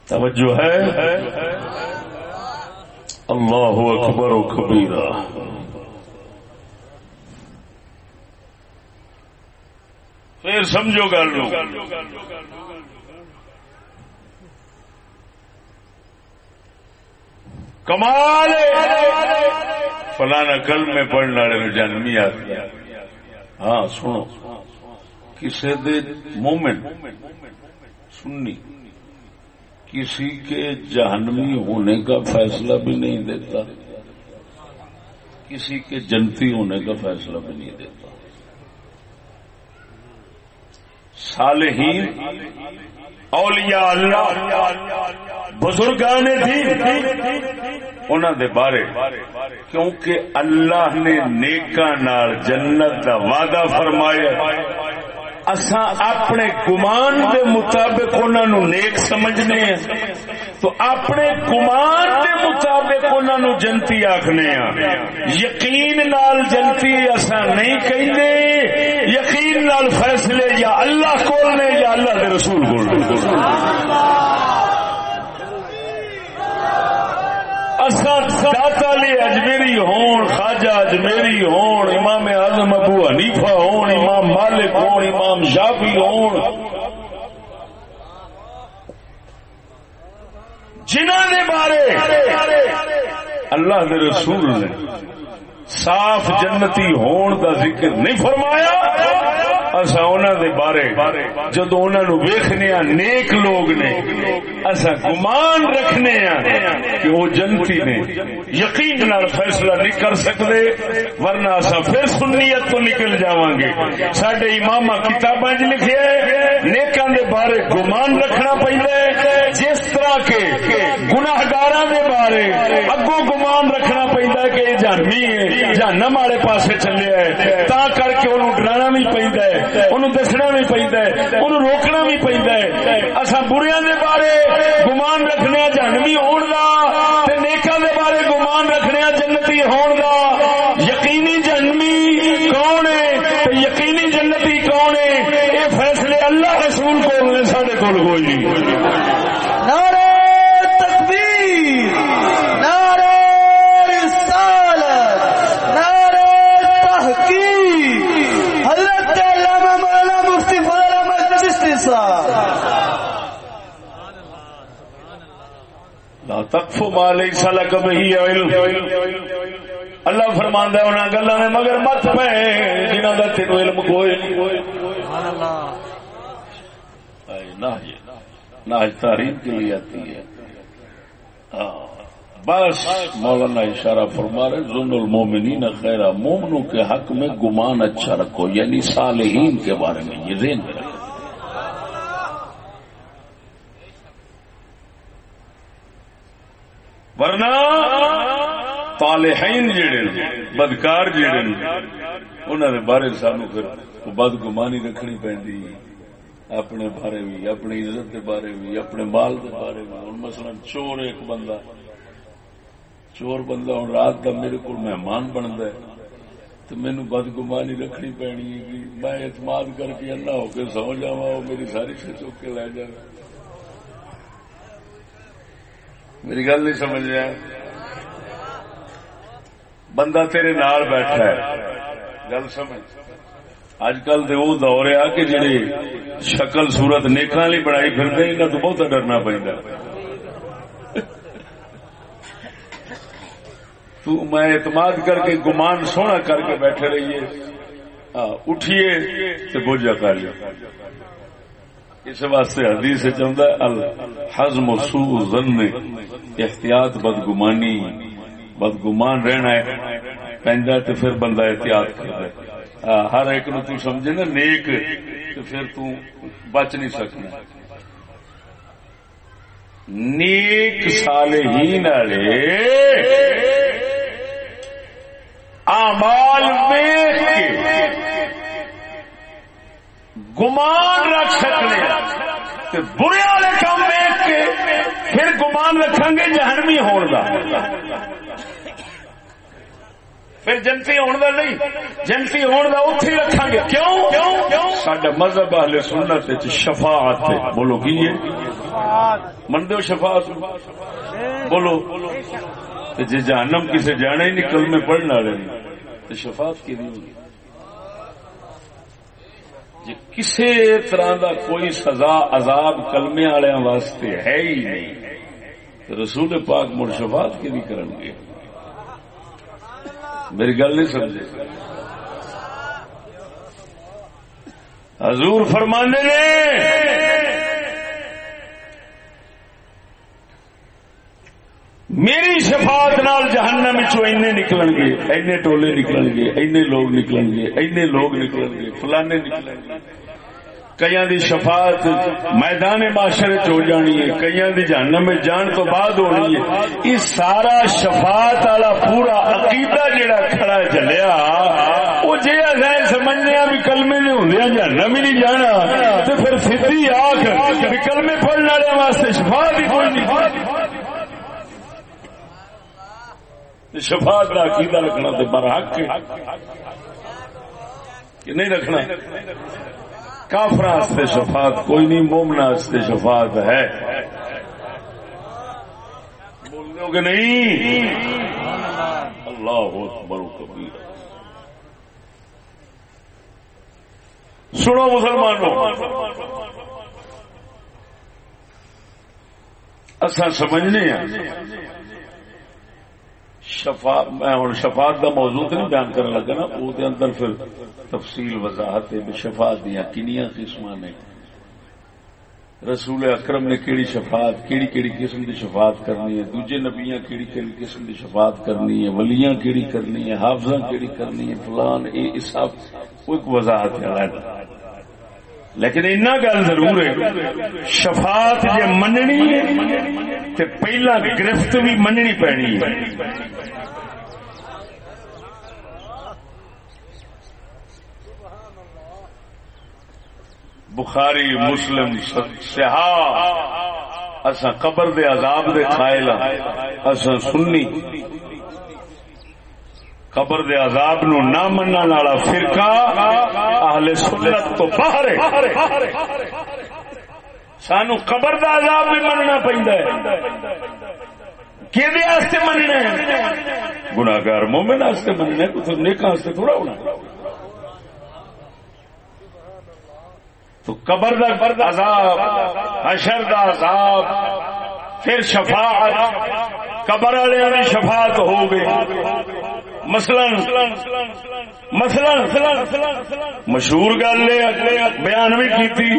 توجہ ہے؟ اللہ اکبر و کبیرہ۔ پھر سمجھو گل کمال فلانا کل میں پڑھنے والے جنمی آتی ہاں سنو۔ کسی دے مومنٹ سننی کسی کے جہنمی ہونے کا فیصلہ بھی نہیں دیتا۔ کسی کے جنتی ہونے کا فیصلہ بھی نہیں دیتا۔ صالحین، اولیاء اللہ، بزرگان انہوں دے بارے، کیونکہ اللہ نے نیکا نال جنت دا وعدہ فرمایا۔ اسا اپنے گمان دے مطابق انہوں نیک سمجھنے ہیں تو اپنے گمان دے مطابق انہوں جنتی آخنے ہیں یقین نال جنتی اسا نہیں کہنے یقین نال فیصلے یا اللہ کول نے یا اللہ دے رسول کول داتا اجمیری ہون، خواجہ اجمیری ہون، امام اعظم ابو حنیفہ ہون، امام مالک ہون، امام شافی ہون۔ جنہ نے بارے اللہ دے رسول نے صاف جنتی ہون دا ذکر نہیں فرمایا۔ اصا دے بارے جدو انہوں ویخنے نیک لوگ نے اصا گمان رکھنے کہ وہ جنتی نے یقین نال فیصلہ نہیں کر سکتے ورنہ اصا پھر سنیت تو نکل جاواں گے سڈے امام کتاباں لکھے نیکاں دے بارے گمان رکھنا پہلے جس طرح کے گناہگار دے بارے اگوں گمان رکھنا پہنتا کہ یہ جانمی ہے جانم والے پاسے چلے ہے تا کر کے انہوں ڈرانا بھی پہنتا ہے، انہوں دسنا بھی پہنتا ہے، انہوں روکنا بھی پہنتا ہے۔ اصا بریا دے بارے گمان رکھنے جنمی ہون کا نیکا دے بارے گمان رکھنے جنتی ہون کا یقینی جنمی کون ہے؟ یقینی جنتی کون ہے؟ یہ فیصلے اللہ رسول کو سارے کو کوئی نہیں نعرہ تکبیر نعرہ رسالت نعرہ تحقیق حضرت علامہ مولانا مفتی فضل احمد چشتی صاحب لا تقف ما ليس لك به علم. اللہ فرماندا ہے انہاں گلاں میں مگر مت پے، جنہاں دا تینوں علم کوئی نہیں۔ اے نہ نہ تحریم کے لیے آتی ہے۔ ہاں، بس مولانا اشارہ فرما رہے ظن المومنین خیرہ مومنوں کے حق میں گمان اچھا رکھو یعنی صالحین کے بارے میں، یہ ذہن میں رکھو۔ ورنہ طالحین جڑے نے بدکار جڑے نے انہوں نے بارے سانو پھر بد گمانی رکھنی پیندی اپنے بارے بھی اپنی عزت کے بارے بھی اپنے مال کے بارے بھی ہوں مثلا چور ایک بندہ، چور بندہ ہوں رات کا میرے کو مہمان بنتا ہے تو مینو بد گمانی رکھنی پینی ہے کہ میں اعتماد کر کے انا ہو کے سو جا میری ساری سے چک کے لے جائے میری گل نہیں سمجھ رہا۔ بندہ تیرے نال بیٹھا ہے۔ گل سمجھ۔ اج کل تو وہ دور آ کہ جڑے شکل صورت نیکاں لی بنائی پھرتے انہاں تو بہت ڈرنا پہنتا تو میں اعتماد کر کے، گمان سونا کر کے بیٹھے رہیے۔ اٹھیے تو بوجھا کر لیا۔ اس واسطے حدیث چاہتا ہے، الحزم سوء ظن احتیاط بدگمانی۔ بدگمان رہنا ہے پہنتا تو پھر بندہ احتیاط کرتا ہے۔ ہر ایک نو تو سمجھے نا، نیک تو پھر تو بچ نہیں سکنا۔ نیک صالحین والے، اعمال ویخ کے۔ گمان رکھ سکنے۔ تے برے والے کام ویخ کے پھر گمان رکھیں گے جہنمی ہون کا پھر جنتی ہون کا نہیں، جنتی ہون کا اتھی رکھیں گے کیوں؟ کیوں کیوں سڈا مذہب اہل سنت وچ شفاعت ہے۔ بولو، کی ہے؟ من دو شفاعت؟ بولو، تے جے جہنم کسے جانا ہی نہیں، کلمے پڑھنے والے تو شفاعت کی نہیں ہوگی جی کسی طرح دا کوئی سزا عذاب کلمے والے واسطے ہے ہی نہیں۔ رسول پاک مڑ شفاعت کی نہیں کرن گے؟ میری گل نہیں سمجھے۔ حضور فرمانے نے میری شفاعت نال جہنم چو اینے نکلن گے، اینے ٹولے نکلن گے، اینے لوگ نکلن گے، اینے لوگ نکلن گے، فلانے نکلن گے۔ کئی دی شفاعت میدان معاشر چ ہو جانی ہے کئی دی جہنم میں جان تو بعد ہونی ہے۔ یہ سارا شفاعت والا پورا عقیدہ جڑا کھڑا چلیا وہ جی اصل سمجھنے بھی کلمے نہیں ہوں جہنم ہی نہیں جانا۔ تو پھر سیدھی آخ بھی کلمے پڑھنے والے واسطے شفاعت ہی کوئی نہیں۔ شفاعت کا عقیدہ رکھنا تو برحق کہ نہیں رکھنا؟ کافر شفاعت، کوئی نہیں مومنا شفاعت ہے۔ بولتے ہو کہ نہیں؟ اللہ برو کبیر۔ سنو مسلمانوں اصا سمجھنے ہیں شفا میں ہوں شفاعت کا موضوع تو نہیں بیان کرنے لگا نا، وہ اندر پھر تفصیل وضاحت شفاعت دیا کنیا قسم نے۔ رسول اکرم نے کیڑی شفاعت، کیڑی کیڑی قسم کی شفاعت کرنی ہے، دوجے نبیاں کیڑی کیڑی قسم کی شفاعت کرنی ہے، ولیاں کیڑی کرنی ہے حافظ کیڑی کرنی ہے، فلان یہ سب ایک وضاحت ہے۔ لیکن اتنا گل ضرور ہے، شفاعت جی مننی ہے تو پہلا گرفت بھی مننی پینی ہے۔ بخاری، مسلم، سہا اصا قبر دے عذاب دے قائل ہاں، اصا سنی۔ قبر دے عذاب نو نہ مننا والا فرقہ اہل سنت تو باہر سانو قبر دا عذاب بھی مننا پیندا ہے۔ کیدے واسطے مننا ہے؟ گناہگار مومن واسطے مننا ہے کوئی نیکاں واسطے تھوڑا ہونا۔ تو قبر دا عذاب، حشر دا عذاب، پھر شفاعت۔ قبر والے شفاعت ہو گئی مثلا مثلا، مشہور گل بیان بھی کی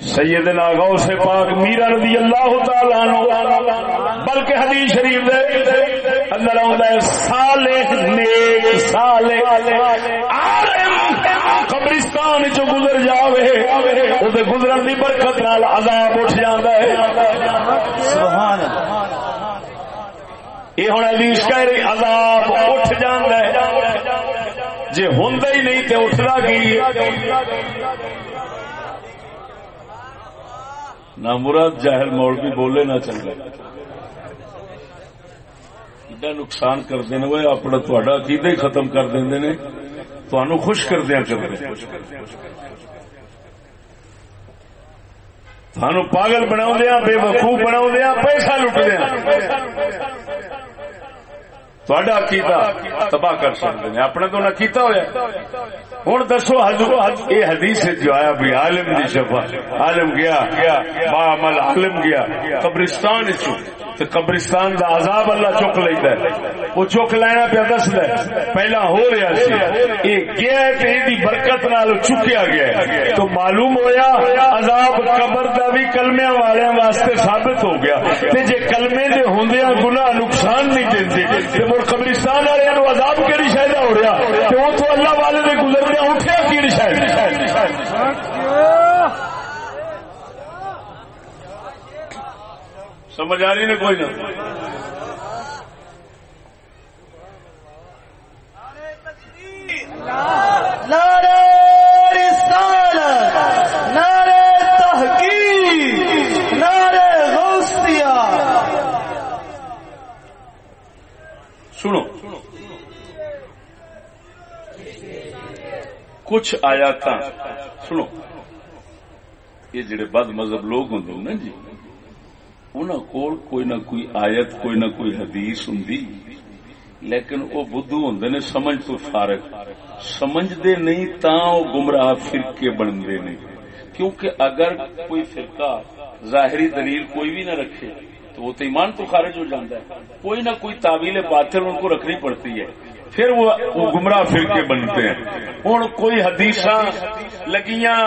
سیدنا غوث پاک میرا رضی اللہ تعالی عنہ، بلکہ حدیث شریف دے اندر آندا ہے، صالح نیک، صالح عالم۔ قبرستان چ گزر جاوے او دے گزرن دی برکت نال عذاب اٹھ جاندا ہے۔ سبحان اللہ۔ یہ ہوں حدیث کہہ رہی، عذاب اٹھ جاندا ہے۔ جے ہوندا ہی نہیں تے اٹھدا کی؟ نہ مراد جاہل موڑ بھی بولے نہ چلے۔ ایڈا نقصان کرتے ہیں وہ اپنا تھوڑا عقیدہ ہی ختم کر دیں نے۔ تو خوش کر دیا کرتے سانو پاگل بنا دیا بے وقوف بنا دیا پیسہ لٹ دیا عقیدہ تباہ کر سکتے ہیں۔ اپنا تو نہ کیتا ہوا ہوں دسو یہ حدیث جو آیا، بھی عالم دی شفا عالم گیا با عمل عالم گیا، قبرستان چ تے قبرستان دا عذاب اللہ چک لیتا ہے۔ وہ چک لینا پہ دس دے پہلا ہو رہا سی۔ یہ گیا ہے تے دی برکت نال چکیا گیا ہے۔ تو معلوم ہویا عذاب قبر دا بھی کلمے والے واسطے ثابت ہو گیا۔ تے جے کلمے دے ہوندیاں گناہ نقصان نہیں دیندے۔ تے مر قبرستان والے نو عذاب کیڑی شاید ہو رہا؟ تے وہ تو اللہ والے دے گزرنے اٹھیا کیڑی شاید سمجھ آ رہی نے کوئی نہ؟ سنو۔ کچھ آیات سنو۔ یہ جڑے بد مذہب لوگ ہوں نا جی؟ انہوں کول کوئی نہ کوئی آیت، کوئی نہ کوئی حدیث ہوں لیکن وہ بدھو ہوں نے، سمجھ تو فارغ۔ سمجھتے نہیں تا وہ گمراہ فرقے بنتے نہیں کیونکہ اگر کوئی فرقہ، ظاہری دلیل کوئی بھی نہ رکھے، تو وہ تو ایمان تو خارج ہو جاتا ہے۔ کوئی نہ کوئی تعویل باطل ان کو رکھنی پڑتی ہے۔ پھر وہ گمراہ فرقے بنتے ہیں۔ ہوں کوئی حدیث لگیاں،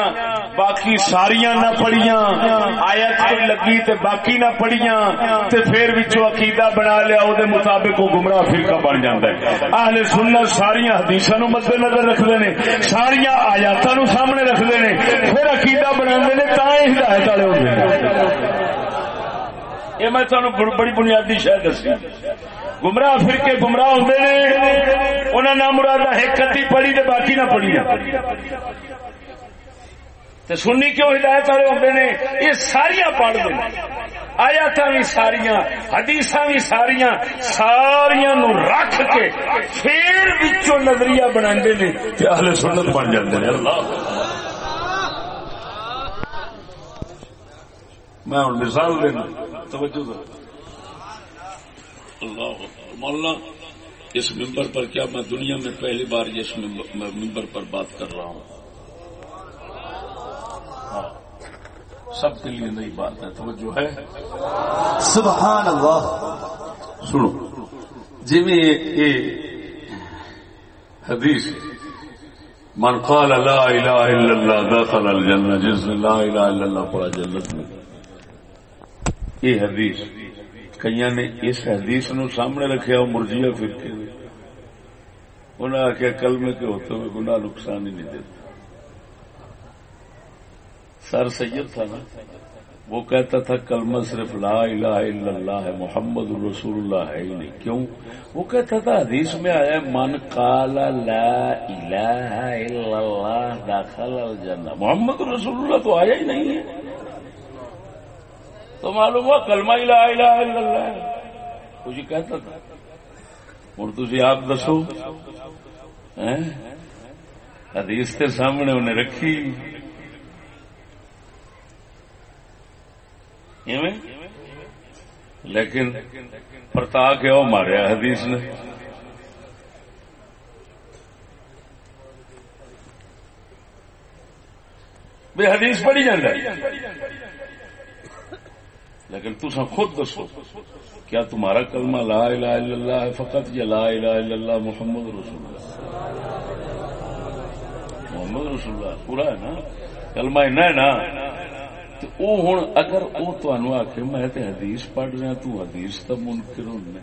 باقی ساریاں نہ پڑھیاں، آیت کوئی لگی تے باقی نہ پڑھیاں، تے پھر وچوں عقیدہ بنا لیا او دے مطابق وہ گمراہ فرقہ بن جاندا ہے۔ اہل سنت ساریاں حدیثاں نو مد نظر رکھدے نے، ساریاں آیاتاں نو سامنے رکھدے نے، پھر عقیدہ بناندے نے تاں ہدایت والے ہوندے نے یہ میں تمہیں بڑی بنیادی شہ دسی۔ گمراہ پھر کے گمراہ ہوتے ہیں انہوں نے مراد ہے کتی پڑھی تو باقی نہ پڑھی تو سنی کیوں ہدایت والے ہوتے ہیں یہ ساریا پڑھ دیں آیات بھی ساریاں حدیث بھی ساریاں ساریا نو رکھ کے پھر بچوں نظریہ بنا اہل سنت بن جاتے ہیں اللہ۔ میں ہوں مثال دینا، توجہ اللہ مولانا اس ممبر پر کیا میں دنیا میں پہلی بار اس ممبر پر بات کر رہا ہوں؟ ہاں۔ سب کے لیے نئی بات ہے توجہ ہے۔ سبحان اللہ سنو۔ جی میں یہ حدیث من قال لا الہ الا اللہ دخل الجنہ جس نے لا الہ الا اللہ پڑا جنت میں۔ یہ حدیث۔ کئی نے اس حدیث نو سامنے رکھا وہ مرجیا فرقے انہیں آخیا کلمے کے ہوتے ہوئے گناہ، نقصان ہی نہیں دیتا۔ سر سید تھا نا، وہ کہتا تھا، کلمہ صرف لا الہ الا اللہ ہے محمد رسول اللہ ہے ہی نہیں۔ کیوں؟ وہ کہتا تھا، حدیث میں آیا، من قال لا الہ الا اللہ داخل الجنہ. محمد رسول اللہ تو آیا ہی نہیں ہے۔ تو معلوم ہوا کلمہ الہ الہ الا اللہ کچھ کہتا تھا۔ ہوں تھی آپ دسو۔ حدیث کے سامنے انہیں رکھی۔ لیکن پرتا کے وہ ماریا حدیث نے۔ بے حدیث پڑھی جانا لیکن تسا خود دسو کیا تمہارا کلمہ لا الہ الا اللہ ہے فقط یا لا الہ الا اللہ محمد رسول اللہ؟ محمد رسول اللہ پورا ہے نا؟ کلمہ اینا ہے نا؟ تو او ہن اگر او تانوں آکھے میں تے حدیث پڑھ رہا تو حدیث تا منکر ہونے۔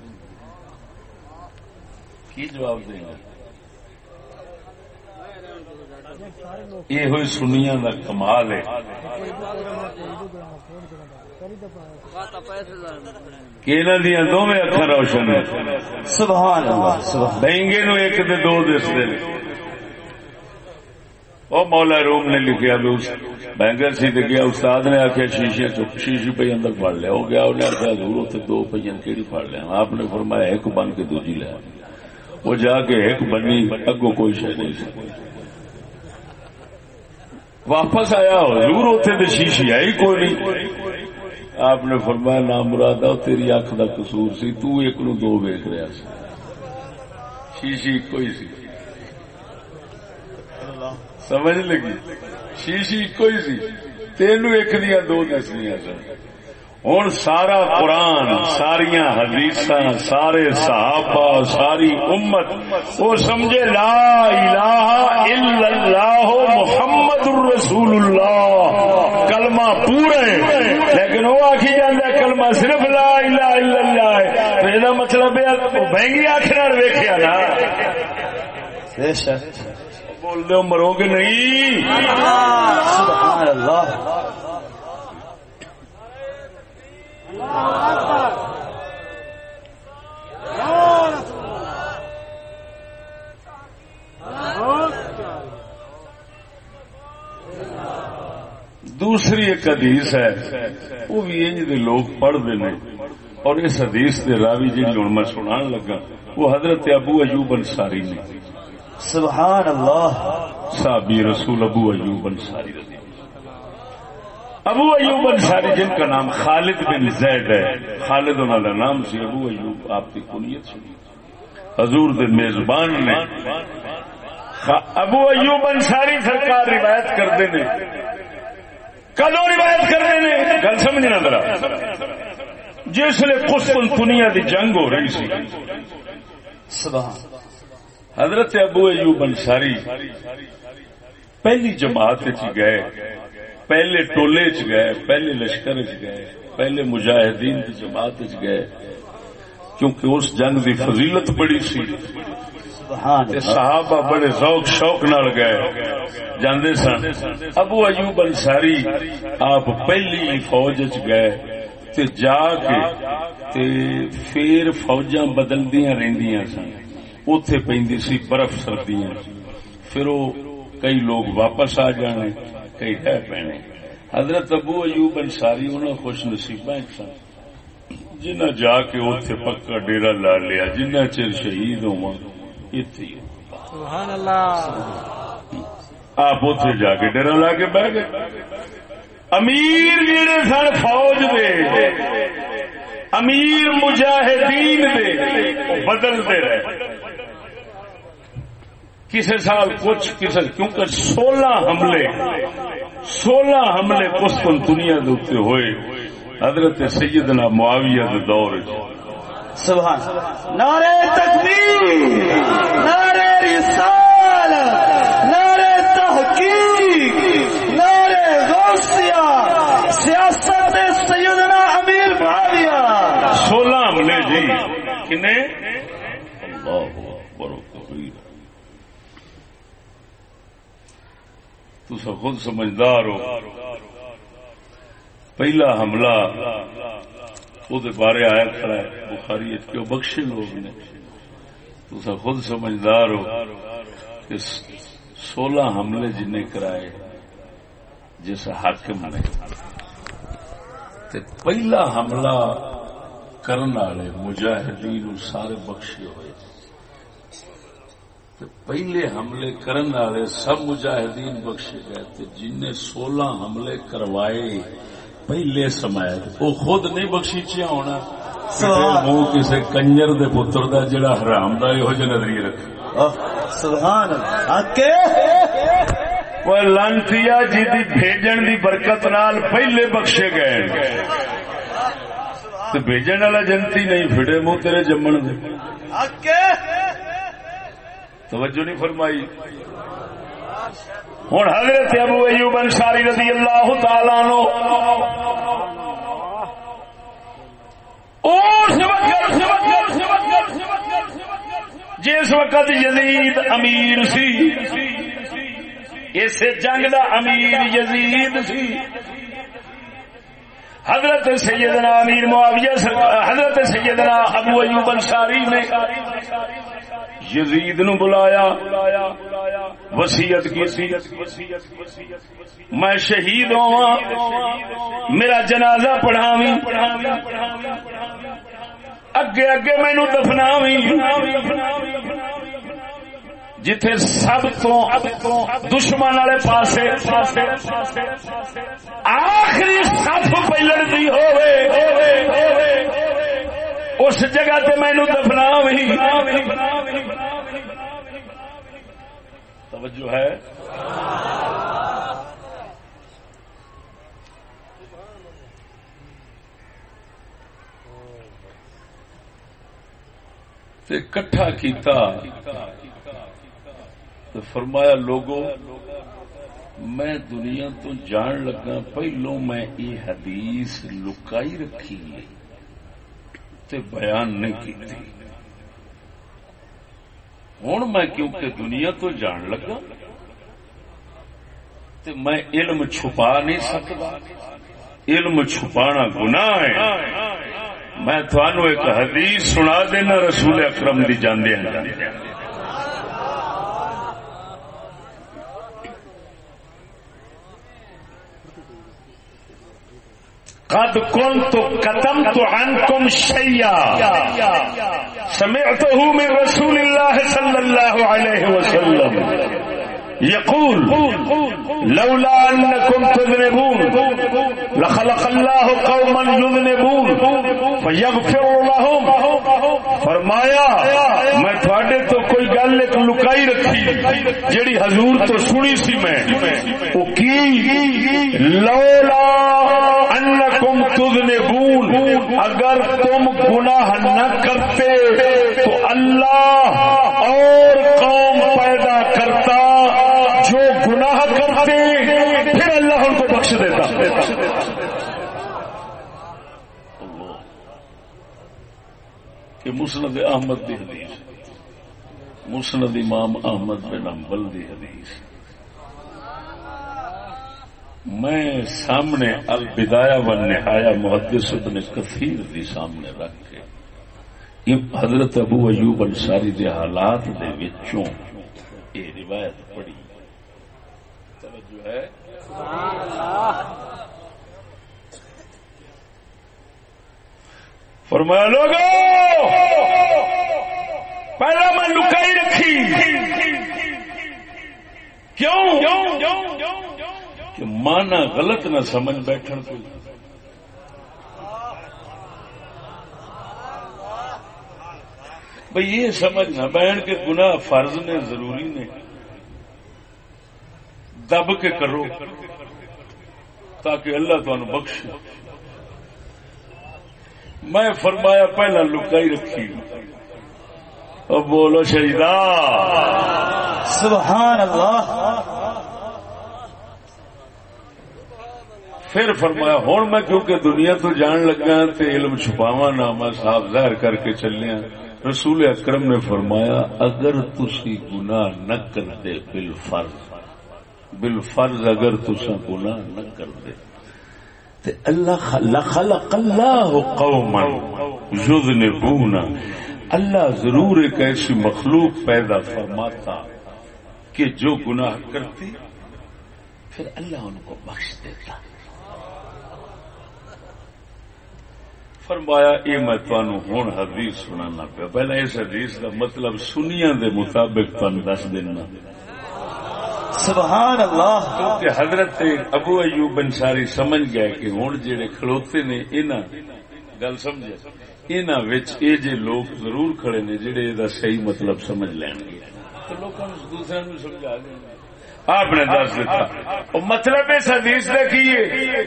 کی جواب دیں گے؟ یہ ہوئی سنیا کا کمال ہے۔ کہ روشن ہے سبحان اللہ بہنگے نو ایک دو دستے وہ مولا روم نے لکھیا بینگر سی گیا استاد نے آخیا شیشے شیشی پہ اندر پڑ لیا۔ ہو گیا دور اتنے دو پہ کہڑی پڑ لیا؟ آپ نے فرمایا ایک بن کے دوجی لیا وہ جا کے ایک بنی اگو کوئی شہ نہیں واپس آیا حضور اتنے تو شیشی آئی کوئی نہیں۔ آپ نے فرمایا نام مراد تیری اکھ کا قصور سی، تو ایک نو دو ویک رہا سی۔ شیشی ایک ہی سی۔ سمجھ لگی؟ شیشی ایک ہی سی۔ تینو ایک دیا دو دسنیا سن۔ ہوں سارا قرآن ساریا حدیث سارے صحابہ، ساری امت، وہ سمجھے لا الہ الا اللہ محمد الرسول اللہ۔ کلمہ پورے لیکن وہ آخی جانا کلمہ صرف لا الہ الا اللہ ہے۔ یہ مطلب ہے بہنگی آخر ویخیا نا۔ بول دو مرو گے نہیں۔ سبحان اللہ۔ دوسری ایک حدیث ہے وہ بھی انج دے لوگ پڑھتے ہیں اور اس حدیث دے راوی جی ہوں میں سنان لگا وہ حضرت ابو ایوب انصاری نے۔ سبحان اللہ۔ صحابی رسول ابو ایوب انصاری رضی ابو ایوب انصاری جن کا نام خالد بن زید ہے خالد انہوں کا نام سی ابو ایوب آپ کی کنیت سی۔ حضور دے میزبان نے۔ ابو ایوب انصاری سرکار روایت کرتے ہیں کدو روایت کرتے ہیں۔ گل سمجھنا ذرا۔ جس نے قسطن دنیا دی جنگ ہو رہی سی۔ حضرت ابو ایوب انصاری پہلی جماعت چ گئے۔ پہلے ٹولے چ گئے پہلے لشکر چ گئے پہلے مجاہدین کی جماعت چ گئے۔ کیونکہ اس جنگ دی فضیلت بڑی سی۔ تے صحابہ بڑے ذوق شوق نال گئے۔ جاندے سن ابو ایوب انصاری آپ پہلی فوج چ گئے تے جا کے تے پھر فوجاں بدلدیاں رہندیاں سن۔ اوتھے پیندی سی برف سردیاں۔ پھر وہ کئی لوگ واپس آ جانے کئی رہ پینے۔ حضرت ابو ایوب انصاری انہاں خوش نصیباں سن۔ جنہ جا کے اوتھے پکا ڈیرا لا لیا جنہ چر شہید اتھی سبحان اللہ۔ آپ اتنے جا کے ڈیرا لا کے بہ گئے۔ امیر جڑے سن فوج دے۔ امیر مجاہدین دے۔ بدلتے رہے۔ کسی سال کچھ کسی کیونکہ سولہ حملے سولہ حملے قسطن دنیا اتنے ہوئے۔ حضرت سیدنا معاویہ دے دور چ سبحان نعرے تکبیر نعرے رسالت نعرے تحقیق نعرے غوثیہ، سیاست سیدنا امیر معاویہ سولہ حملے جی کنے؟ اللہ اکبر کبیر۔ تو سب خود سمجھدار ہو۔ پہلا حملہ وہ بارے آیا کھڑا ہے، بخاری کیوں بخشے لوگ نے؟ تو خود سمجھدار ہو کہ سولہ حملے جن کرائے جس حاکم نے۔ تے پہلا حملہ کرن والے مجاہدین سارے بخشے ہوئے۔ تے پہلے حملے کرن والے سب مجاہدین بخشے گئے، تے جن نے سولہ حملے کروائے پہلے سمائے وہ خود نہیں بخشیچیا ہونا۔ منہ کسی کنجر دے پتر دا جڑا حرام دا یہو جہ نظریے رکھے۔ سبحان اللہ۔ آکے وہ لانتیا جی دی بھیجن دی برکت نال پہلے بخشے گئے۔ تے بھیجن والا جنتی نہیں پھڑے منہ تیرے جمن دے۔ توجہ نہیں فرمائی۔ ہوں حضرت ابو ایوب انصاری رضی اللہ تعالی عنہ اس وقت جس وقت یزید امیر سی، اس جنگ دا امیر یزید سی۔ حضرت سیدنا امیر معاویہ حضرت سیدنا ابو ایوب انصاری نے یزید نو بلایا، وسیعت کی میں شہید ہوا میرا جنازہ پڑھاوی اگے اگے مینو دفناوی جتھے سب تو دشمن والے پاسے، آخری سف پلڑ دی ہوئے اس جگہ تے میں نو دفنا توجہ ہے؟ تے کٹھا کیتا تو فرمایا، لوگو، میں دنیا تو جان لگا، پہلو میں یہ حدیث لکائی رکھی ہے۔ تے بیان نہیں کی ہوں میں کیونکہ دنیا تو جان لگا تے میں علم چھپا نہیں سکتا، علم چھپانا گناہ ہے۔ میں تھانو ایک حدیث سنا دینا رسول اکرم دی جاندے ہیں۔ قد كنت كتمت عنكم شيئا. سمعته من رسول الله صلى الله عليه وسلم. يقول، لولا انكم تذنبون، لخلق الله قوما يذنبون، فيغفر لهم. فرمایا، میں تھوڑے تو گل ایک لکائی رکھی، جیڑی حضور تو سنی سی میں، وہ کی؟ لولا انکم تذنبون، اگر تم گناہ نہ کرتے تو اللہ اور قوم پیدا کرتا، جو گناہ کرتے پھر اللہ ان کو بخش دیتا۔ کہ مسند احمد دی حدیث۔ مسند امام احمد بن امبل دی حدیث۔ میں سامنے البدایا و نہایا محدث ابن کثیر دی سامنے رکھ کے حضرت ابو ایوب انصاری دے حالات دے وچوں یہ روایت پڑھی۔ توجہ ہے۔ فرمایا، لوگو! پہلا میں لکائی رکھی۔ کیوں؟ کہ مانا غلط نہ سمجھ بیٹھن کو۔ بھئی یہ سمجھنا بہن کے گناہ فرض نے، ضروری نے۔ دب کے کرو، تاکہ اللہ تمہیں بخش میں فرمایا پہلا لکائی رکھی۔ بولو شہیدا سبحان اللہ۔ پھر فرمایا ہوں میں کیونکہ دنیا تو جان لگا تے علم چھپاوا نہ میں صاف ظاہر کر کے چلیا رسول اکرم نے فرمایا اگر تسی گناہ نہ بال فرض بال فرض اگر تسا گناہ نہ کرتے تے اللہ خلق اللہ قوما یذنبون اللہ ضرور ایک ایسی مخلوق پیدا فرماتا کہ جو گناہ کرتی پھر اللہ ان کو بخش دیتا۔ فرمایا، یہ میں تمہوں ہوں حدیث سنانا پیا۔ پہلے اس حدیث کا مطلب سنیا دے مطابق تم دس دینا۔ سبحان اللہ۔ کیونکہ حضرت ابو ایوب انصاری سمجھ گئے کہ ہوں جڑے کھڑوتے نے، انہاں، گل سمجھے۔ جے لوگ ضرور کھڑے نے جڑے دا صحیح مطلب سمجھ لین گے نوں نوں آپ نے دس دیتا مطلب اس حدیث نے کی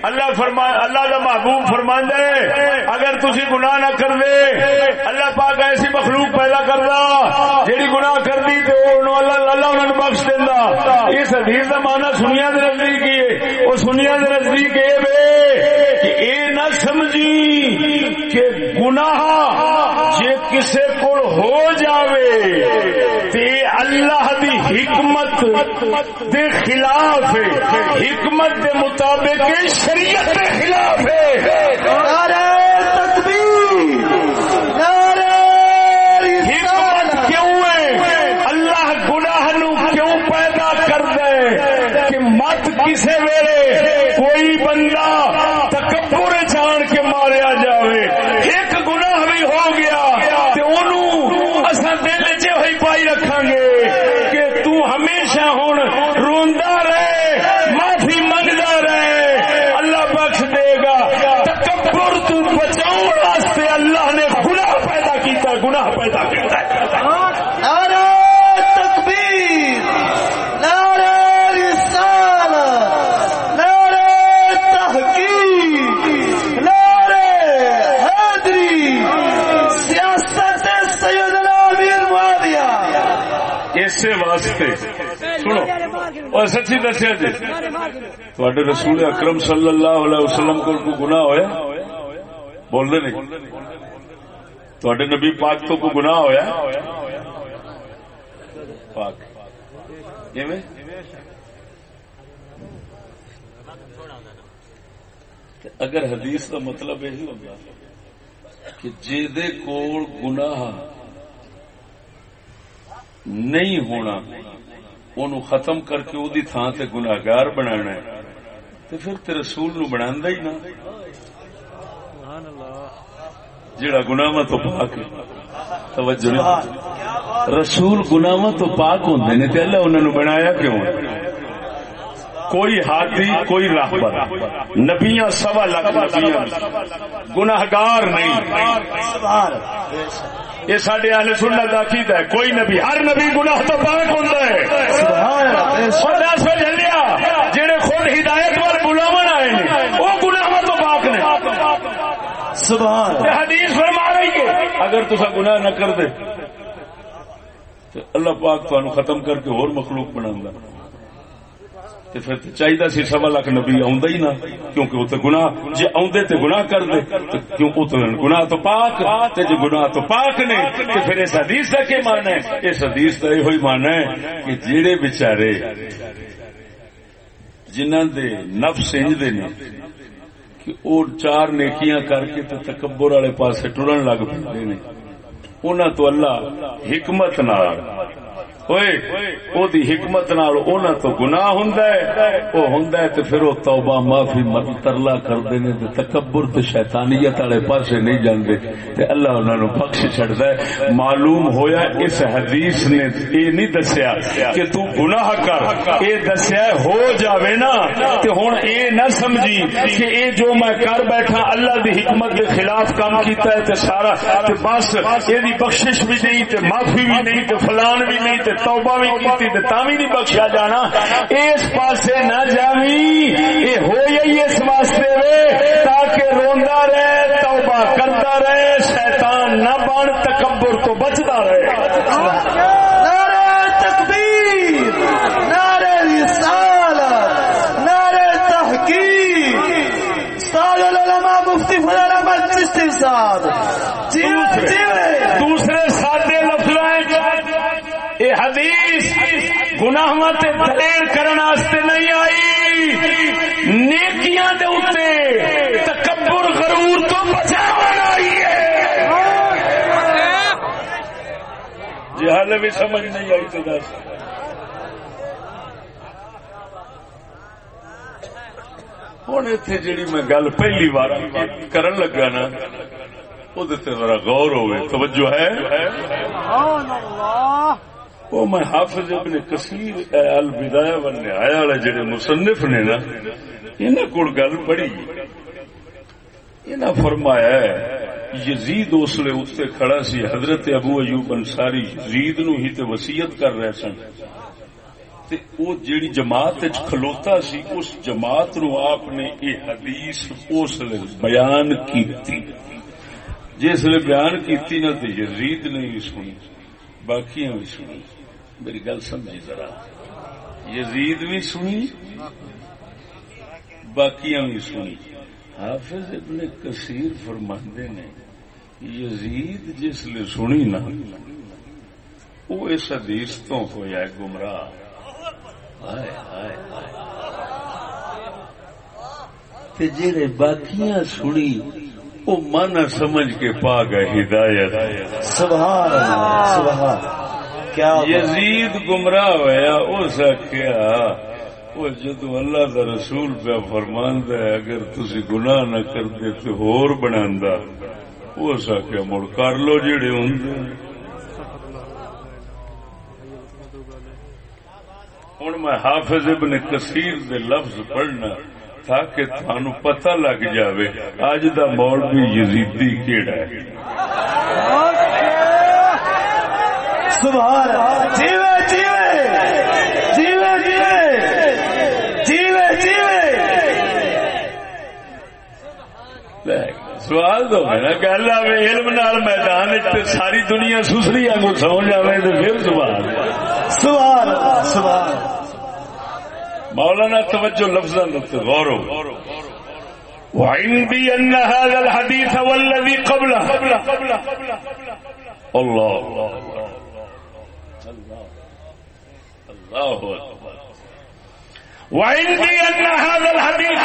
اللہ فرما اللہ کا محبوب فرما ہے اگر تسی گناہ نہ کر دے اللہ پاک ایسی مخلوق پیدا کردا جیڑی گناہ کر دی تو اللہ اللہ انہوں نے بخش دینا اس حدیث کا مانا سنیا دے نزدیک ہی وہ سنیا دے نزدیک یہ اے سمجھی کہ گناہ جے کسے کو ہو جاوے تے اللہ دی حکمت دے خلاف ہے۔ حکمت دے مطابق شریعت دے خلاف ہے۔ نعرہ تکبیر نعرہ حکمت کیوں ہے اللہ گناہ نو کیوں پیدا کر دے کہ مت کسے ویلے کوئی بندہ تکبر جان کے ماریا جاوے ایک گناہ بھی ہو گیا تے اونوں اساں دل چ ہوئی پائی رکھاں گے کہ تو ہمیشہ ہن روندا رہے معافی منگدا رہے اللہ بخش دے گا تکبر اسے واسطے سنو اور سچی دسیا جی۔ تھوڑے رسول اکرم صلی اللہ علیہ وسلم کو کوئی گناہ ہویا؟ بول دے نہیں۔ تھوڑے نبی پاک تو کوئی گناہ ہویا؟ پاک۔ اگر حدیث کا مطلب یہی ہوگا کہ جے کول گناہ نہیں ہونا ان ختم کر کے وہ تھان سے گناگار بنا تو پھر تے رسول نو بنا ہی نا جڑا گناواں تو پاک ہے۔ توجہ۔ رسول گناواں تو پاک ہوندے نے تے اللہ انہاں نو بنایا کیوں ہے؟ کوئی ہاتھی کوئی راہبر۔ نبیاں سوا لاکھ نبیاں گناہگار نہیں۔ یہ سڈے اہل سنت کا عقیدہ ہے۔ کوئی نبی، ہر نبی گناہ تو پاک ہوتا ہے۔ دس وجہ لیا جہے خود ہدایت وال بلاون آئے نے، وہ گناہ تو پاک نے۔ سبحان حدیث فرما رہی ہے۔ اگر تصا گناہ نہ کر دے، تو اللہ پاک تمہیں ختم کر کے اور مخلوق بنا تے پھر تے چاہیے سی سوا لاکھ نبی آندا ہی نہ، کیونکہ وہ تے گناہ، جے آندے تے گناہ کر دے کیوں او تے گناہ تو پاک، تے جے گناہ تو پاک نے، تے پھر اس حدیث کا کیا معنی ہے؟ اس حدیث کا یہ معنی ہے کہ جیڑے بیچارے جنہاں دے نفس انج دے نے، کہ او چار نیکیاں کر کے تے تکبر والے پاسے ٹرن لگ پے نے۔ انہاں تو اللہ حکمت نال دی حکمت نال انہاں تو گناہ ہوندا ہے او ہوندا ہے تے پھر او توبہ معافی مت ترلا کردے نے تے تکبر تے شیطانیت والے پاسے نہیں جاندے تے اللہ انہاں نو بخش چھڑدا ہے معلوم ہویا اس حدیث نے اے نہیں دسیا کہ تو گناہ کر اے دسیا ہو جاوے نا تے ہن اے نہ سمجھی کہ اے جو میں کر بیٹھا اللہ دی حکمت دے خلاف کام کیتا ہے تے سارا تے بس اے دی بخشش بھی نہیں تے معافی بھی نہیں تے فلان بھی نہیں تے توبہ بھی کیتی تے تاں بھی نہیں بخشیا جانا۔ اس پاسے نہ جاوی اے ہو یہی اس واسطے وے تاکہ روندا رہے، توبہ کرتا رہے، شیطان نہ بن، تکبر تو بچتا رہے۔ نعرہ تکبیر، نعرہ رسالت، نعرہ تحقیق۔ العلماء مفتی فضل احمد چشتی صاحب۔ جی، جی، جیوے دوسرے سادے لفظ یہ حدیث گناہ دلیل کرنے واسطے نہیں آئی۔ نیکیاں دے اوتے تکبر غرور تو بچاون آئی ہے۔ جی حال بھی سمجھ نہیں آئی تو دس۔ ہوں اتنے جیڑی میں گل پہلی بار کرن لگا نا وہ ذرا غور ہوئے، توجہ ہے؟ اللہ۔ وہ میں حافظ ابن کثیر البدایہ والنہایہ والے جڑے مصنف نے نا، انہاں کول گل پڑھی انہاں فرمایا ہے، یزید اس اسلے اتنے کھڑا سی، حضرت ابو ایوب انصاری یزید نو ہی تے وصیت کر رہے سن۔ تے او جیڑی جماعت وچ کھلوتا سی، اس جماعت نو آپ نے یہ حدیث اس بیان کیتی۔ جس نے بیان کیتی نا تے یزید نے بھی سنی باقی بھی سنی۔ میری گل سمجھی ذرا۔ یزید بھی سنی باقی بھی سنی۔ حافظ ابن کثیر فرماندے نے، یزید جس لے سنی نا، وہ اس حدیث تو ہویا ہے گمراہ۔ ہائے ہائے ہائے تے جڑے باقیاں سنی، وہ من سمجھ کے پا گئے ہدایت۔ سبحان اللہ، سبحان کیا یزید گمراہ ہوا اس آخیا وہ جدو اللہ دا رسول پہ فرمان ہے، اگر تسی گناہ نہ کرتے تو ہور بنا اس آخیا مڑ کر لو جڑے ہوں ہوں میں حافظ ابن کثیر دے لفظ پڑھنا، تاکہ تھانو پتہ لگ جاوے اج دا موڑ بھی یزیدی کیڑا ہے؟ سبحان جیوے جیوے جیوے جیوے جیوے جیوے سوال تو ہے نا گل آئے علم نال میدان ساری دنیا سسری آگو سو جائے تو پھر سوال۔ سبحان اللہ سبحان مولانا توجہ لفظ غور وعندي أن هذا الحديث والذي قبله الله الله أكبر وعندي أن هذا الحديث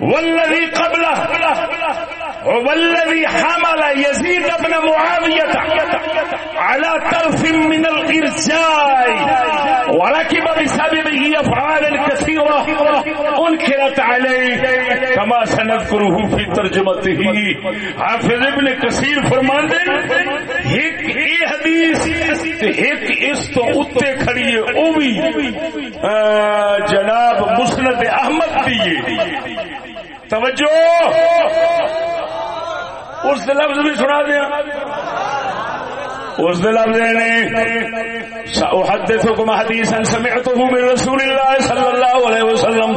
والذي قبله۔ هو حمل يزيد بن معاوية على طرف من الإرجاء وركب بسببه أفعالا كثيرة أنكرت عليه، كما سنذكره في ترجمته. حافظ ابن كثير فرمان دے ایک یہ حدیث تے ایک اس تو اتے کھڑی ہے، او بھی جناب مسند احمد دیے توجہ! اس لفظ بھی سنا دیا۔ اس لفظ نے سأحدثكم حديثا سمعته من رسول الله صلى الله عليه وسلم،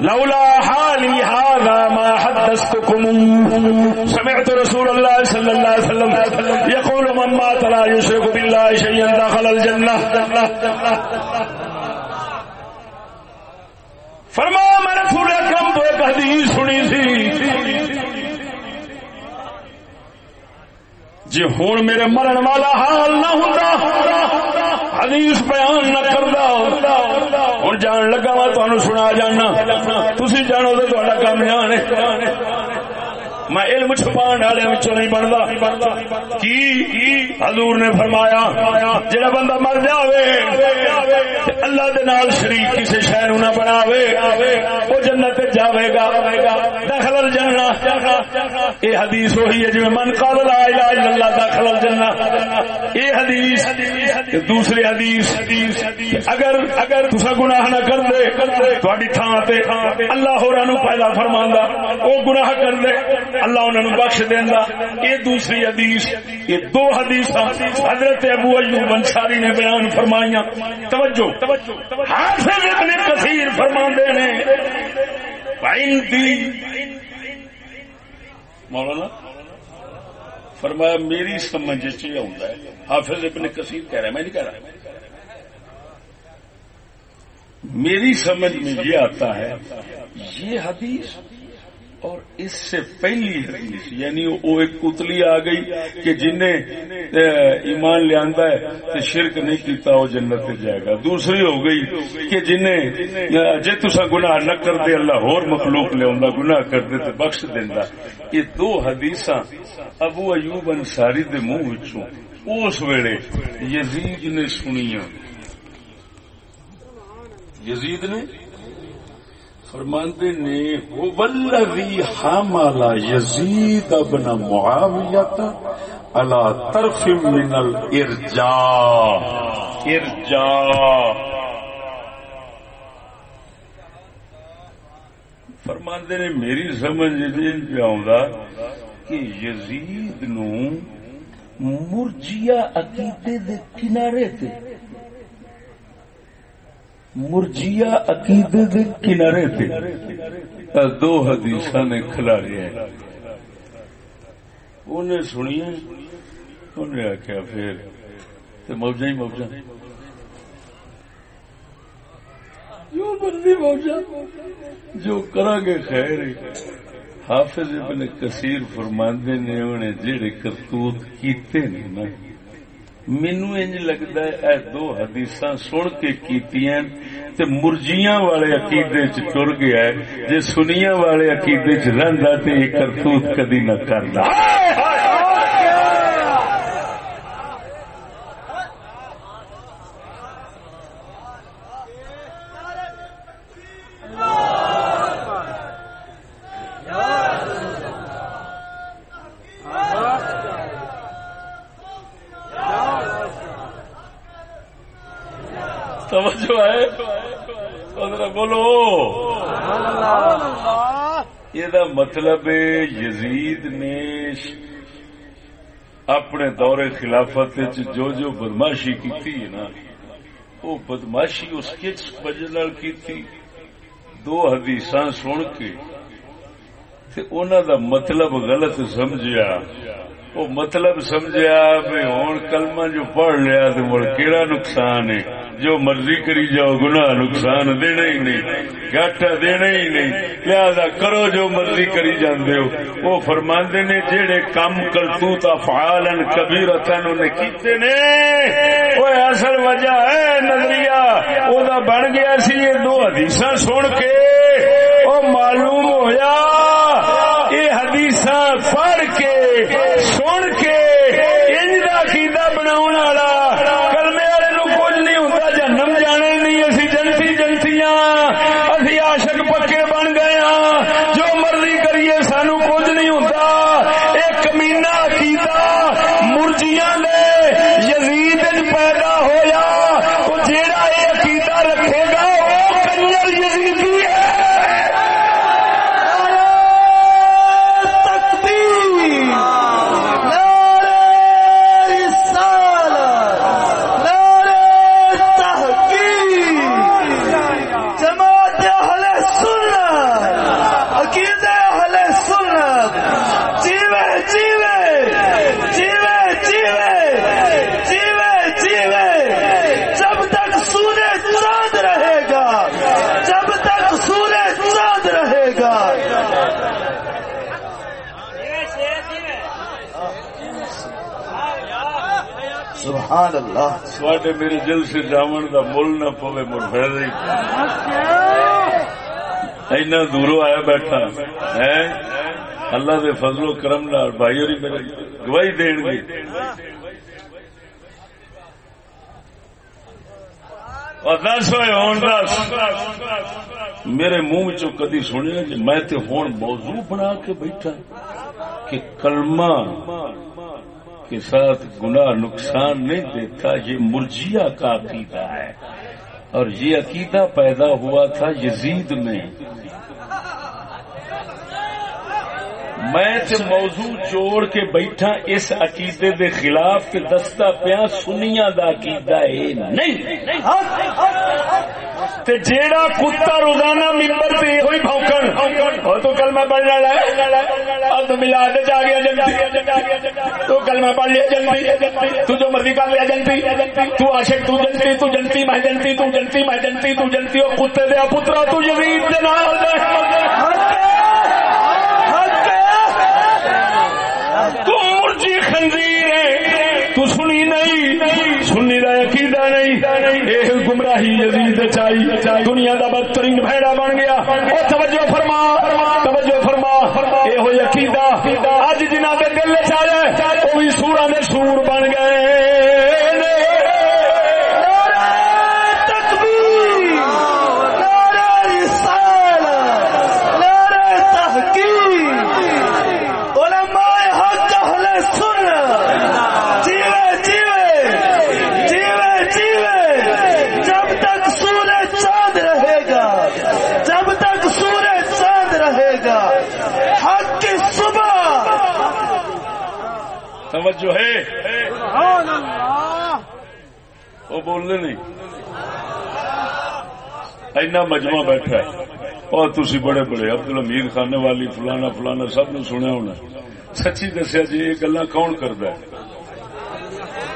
لولا حالي هذا ما حدثتكم۔ سمعت رسول الله صلى الله عليه وسلم يقول، من مات لا يشرك بالله شيئا دخل الجنة. فرمایا، میں رسول اکرم تو ایک حدیث سنی تھی۔ جی ہوں میرے مرن والا حال نہ ہوتا حدیث بیان نہ کردا ہوں جان لگا وا تمہیں سنا جانا۔ تھی جانو تو تا کام جان میں علم چھپان والے نہیں بنتا کی حضور نے فرمایا، جڑا بندہ مر جاوے اللہ دے نال شریک کسی شہر نہ بناوے وہ جنت جاوے گا۔ داخل الجنہ. یہ حدیث وہی ہے جی من قال لا الہ الا اللہ داخل الجنہ. یہ حدیث دوسری حدیث اگر اگر تسا گناہ نہ کر دے تہاڈی تھاں تے اللہ ہوراں نو پیدا فرماندا، او گناہ کر دے، اللہ انہوں نے بخش دینا یہ دوسری حدیث، یہ دو حدیث حضرت ابو ایوب انصاری نے بیان فرمائیاں۔ توجہ، حافظ ابن کثیر فرما نے۔ مولانا، فرمایا میری سمجھ چ آتا ہے، حافظ ابن کثیر کہہ رہا ہے، میں نہیں کہہ رہا۔ میری سمجھ میں یہ آتا ہے، یہ حدیث اور اس سے پہلی حدیث یعنی وہ ایک پتلی آ گئی کہ جن نے ایمان لیا ہے شرک نہیں کیتا، وہ جنت جائے گا۔ دوسری ہو گئی کہ جن نے جی تصا گناہ نہ کر دے اللہ اور مخلوق لیا گناہ کر دے تو بخش دینا یہ دو حدیث ابو ایوب انصاری دے منہ اس ویلے یزید نے سنیا یزید نے فرماندے نے، والذی حمل یزید ابن معاویت على طرف من الارجاء. ارجاء۔ فرماندے نے، میری سمجھ دین پہ آؤں کہ یزید نو مرجیا عقیدے دے کنارے تے مرجیا عقیدے دے کنارے تے۔ دو حدیث نے کھلاڑیا انہیں سنیا انہیں آخیا پھر۔ تے موجا ہی موجا جو بندی موجا جو کرا گے خیر حافظ ابن کثیر فرماندے نے انہیں جڑے کرتوت کیتے نہیں نا۔ مینو انج لگتا ہے اے دو حدیث سن کے کیتیاں تے مرجیاں والے عقیدے چ ٹر گیا ہے۔ جے سنیاں والے عقیدے چ رہندا تے یہ کرتوت کدی نہ کردا۔ توجہ ہے۔ بولو۔ یہ مطلب یزید نے اپنے دور خلافت جو جو بدماشی کی نا وہ بدماشی اس کے وجہ کی دو حدیث سن کے تے انہاں دا مطلب غلط سمجھیا۔ وہ مطلب سمجھیا بھی ہوں کلمہ جو پڑھ لیا تو مڑ کیڑا نقصان ہے۔ جو مرضی کری جاؤ، گناہ، نقصان دینا ہی نہیں گاٹا دینا ہی نہیں، لہذا کرو جو مرضی کری جاندے ہو۔ وہ فرماندے نے، جیڑے کم کرتوت افعالن کبیرتن انہیں کیتے نے، وہ اصل وجہ ہے نظریہ۔ او دا بن گیا سی، یہ دو حدیثاں سن کے، وہ معلوم ہویا۔ یہ حدیث پڑھ کے، سن کے انج کا عقیدہ بناؤ والا کلمے والے نو کچھ نہیں ہوتا جنم جانے نہیں اسی جنتی جنتیاں اسی عاشق پکے بن گئے ہاں جو مرضی کریے سانو کچھ نہیں ہوتا ایک کمینہ عقیدہ مرجیاں نے یزید وچ پیدا ہویا وہ جیڑا یہ عقیدہ رکھے گا وہ کنجر یزیدی ہے تکبیر نعرہ رسالت نعرہ تحقیق جماعت اہل سنت عقید اہل سنت جیوے جیوے جیوے جیوے جیوے جیوے جب تک سورج چاند رہے گا جب تک سورج چاند رہے گا سبحان اللہ سواڈے میرے دل سے جامن دا مل نہ پوے، مڑ پھر اینا دوروں آیا بیٹھا۔ ہے؟ اللہ دے فضل و کرم نال بھائی ہوری میرے گواہی دین گے اور دس ہوئے، ہون دس۔ میرے منہ چو کدی سنیا جی میں تے ہون موضوع بنا کے بیٹھا کہ کلمہ کے ساتھ گناہ نقصان نہیں دیتا، یہ مرجیا کا عقیدہ ہے۔ اور یہ عقیدہ پیدا ہوا تھا یزید میں۔ میں تے موضوع جوڑ کے بیٹھا اس عقیدے دے خلاف کہ دستا پیا سنیا دا عقیدہ ہے نہیں۔ تے جیڑا کتا روزانہ ممبر تے ہوئی بھونکن۔ اور تو کلمہ پڑھ رہا ہے۔ اب تو ملا دے جا گیا جنتی۔ تو کلمہ پڑھ لیا جنتی۔ تو جو مرضی کر لیا جنتی۔ تو عاشق تو جنتی تو جنتی میں جنتی، تو جنتی میں جنتی، تو جنتی اور کتے دیا پترا تو یزید دے نال۔ دے نہیں۔ اے گمراہی یزید چائی، دنیا دا بدترین بھیڑا بن گیا۔ او توجہ فرما توجہ فرما۔ اے ہو عقیدہ اج جنہ دے دل وچ آیا او بھی سوراں دے سور بن گئے تکبیر نعرہ رسالت نعرہ تحقیق علماء حق اہل سنت جیوے جیوے جیوے جیوے جب تک سورج چاند رہے گا جب تک سورج چاند رہے گا حق کی صبح توجہ ہے وہ بولنے نہیں۔ اینا مجمع بیٹھا ہے۔ اور تسی بڑے بڑے عبد الحمید خانے والی فلانا فلانا سب نے سنیا ہونا سچی دسیا جی یہ گلا کون کرتا ہے؟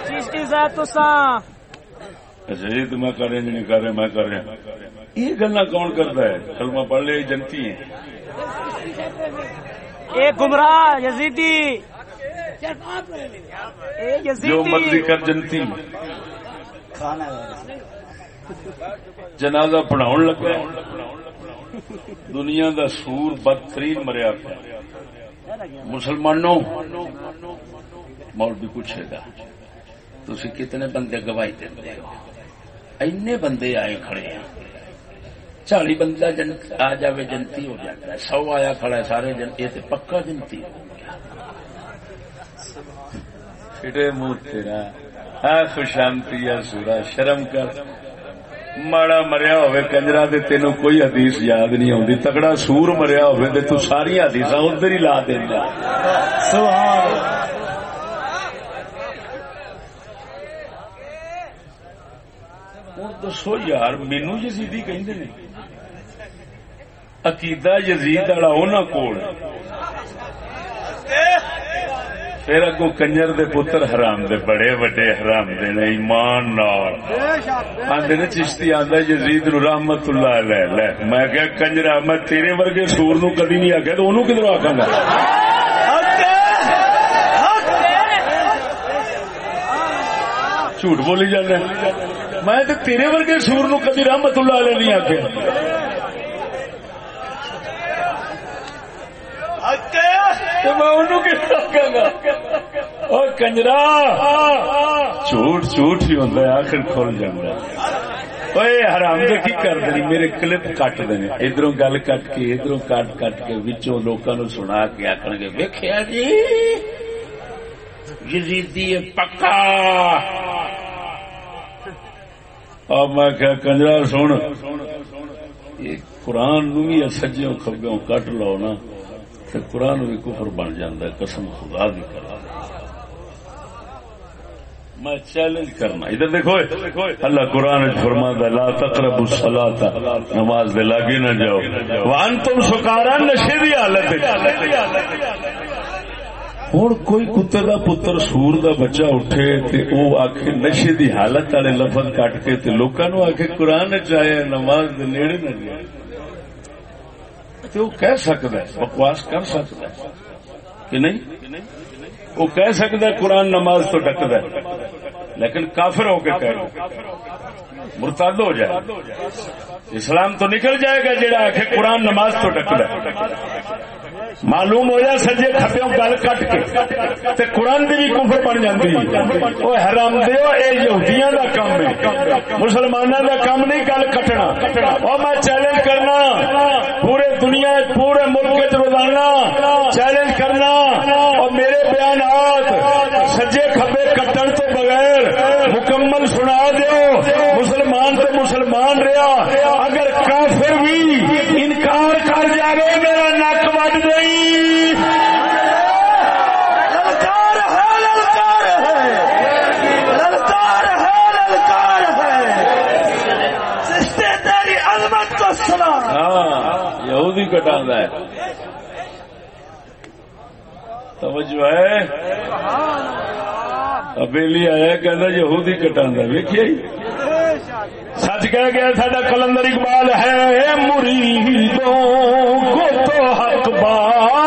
چشتی صاحب تو ساں۔ اچھا یہ تو میں کر رہا نہیں کر رہا میں کر رہا یہ گلا کون کرتا ہے؟ کلمہ پڑھ لے جنتی ہیں۔ اے گمراہ یزیدی۔ جو مرضی یزیدی کر جنتی۔ جنازہ پڑھاؤ لگا دنیا دا سور بدترین مریا پیا۔ مسلمانوں مولوی پوچھے گا تھی کتنے بندے گواہی دے ہو؟ اینے بندے آئے کھڑے ہیں۔ چالی بندہ جن آ جاوے جنتی ہو جاتا ہے۔ سو آیا کھڑا ہے سارے جن یہ تو پکا جنتی ہو گیا۔ پھٹے منہ تیرا۔ ہاں خوشانتی یا سورا شرم کر۔ ماڑا مریا ہوئے کنجرا دے، تینوں کوئی حدیث یاد نہیں آتی تگڑا سور مریا ہوئے تے تو ساری حدیث ادھر ہی لا دینا دسو یار مینو یزیدی کہندے نے۔ عقیدہ یزید والا انہاں کول۔ پھر اگو کنجر دے پتر حرام دے، بڑے وڈے حرام دے نے، ایمان نال۔ آندے نے چشتی آندا، یزید نو رحمت اللہ علیہ لے۔ میں کہ کنجرا میں تیرے ورگے سور نو کدی نہیں آکھیا تے اونوں کدھروں آکھاں گا؟ جھوٹ بولی جانا میں تے تیرے ورگے سور نو کدی رحمت اللہ علیہ نہیں آکھیا۔ تو میں انہوں کی آکھاں گا او کنجرا! جھوٹ جھوٹ ہی ہوتا ہے، آخر کھل جاتا اوے حرام دے کی کر دیں میرے کلپ کٹ دیں ادھروں گل کٹ کے، ادھروں کٹ کٹ کے، وچوں لوکاں نو سنا کے آخر گے، ویکھیا جی یزیدی پکا! اب میں کیا کنجرا، سن۔ قرآن نو بھی سجیوں کھبیوں کٹ لو نا۔ تو قرآن بھی کفر بن جاتا ہے، قسم خدا دی کرا میں چیلنج کرنا، ادھر دیکھو اللہ قرآن فرما لا تقرب الصلاۃ نماز دے لاگے نہ جاؤ۔ وان تم سکارا نشے دی حالت ہوں کوئی کتے دا پتر سور دا بچہ اٹھے تے او آخے نشے دی حالت والے لفظ کٹ کے تے لوکاں نو آخے قرآن چاہے نماز دے نیڑے نہ جائے تو وہ کہہ سکتا ہے، بکواس کر سکتا ہے۔ کہ نہیں؟ وہ کہہ سکتا ہے قرآن نماز تو ڈکد ہے، لیکن کافر ہو کے کہہ مرتد ہو جائے۔ اسلام تو نکل جائے گا جہاں آ کے قرآن نماز تو ڈکد ہے۔ معلوم ہو سجے کھپیوں گل کٹ کے۔ تے قرآن دی بھی کفر بن جاتی وہ حرام دیو اے یہودیاں دا کام ہے۔ مسلمانوں دا کام نہیں گل کٹنا۔ اور میں چیلنج کرنا۔ پورے دنیا، پورے ملک روزانہ چیلنج کرنا۔ اور میرے بیانات سجے کھبے کٹن تو بغیر مکمل سنا دیو مسلمان تو مسلمان رہا اگر کافر بھی انکار کر جائے میرا نک وڈ گئی للکار ہے للکار ہے للکار ہے للکار ہے سستے تیری عظمت کو سنا ہاں یہودی کٹانا ہے توجہ ہے ابیلی آیا کہنا یہودی کٹانا ویکھیے۔ سچ کہہ گیا ساڈا کلندر اقبال ہے مریدوں کو تو حق بات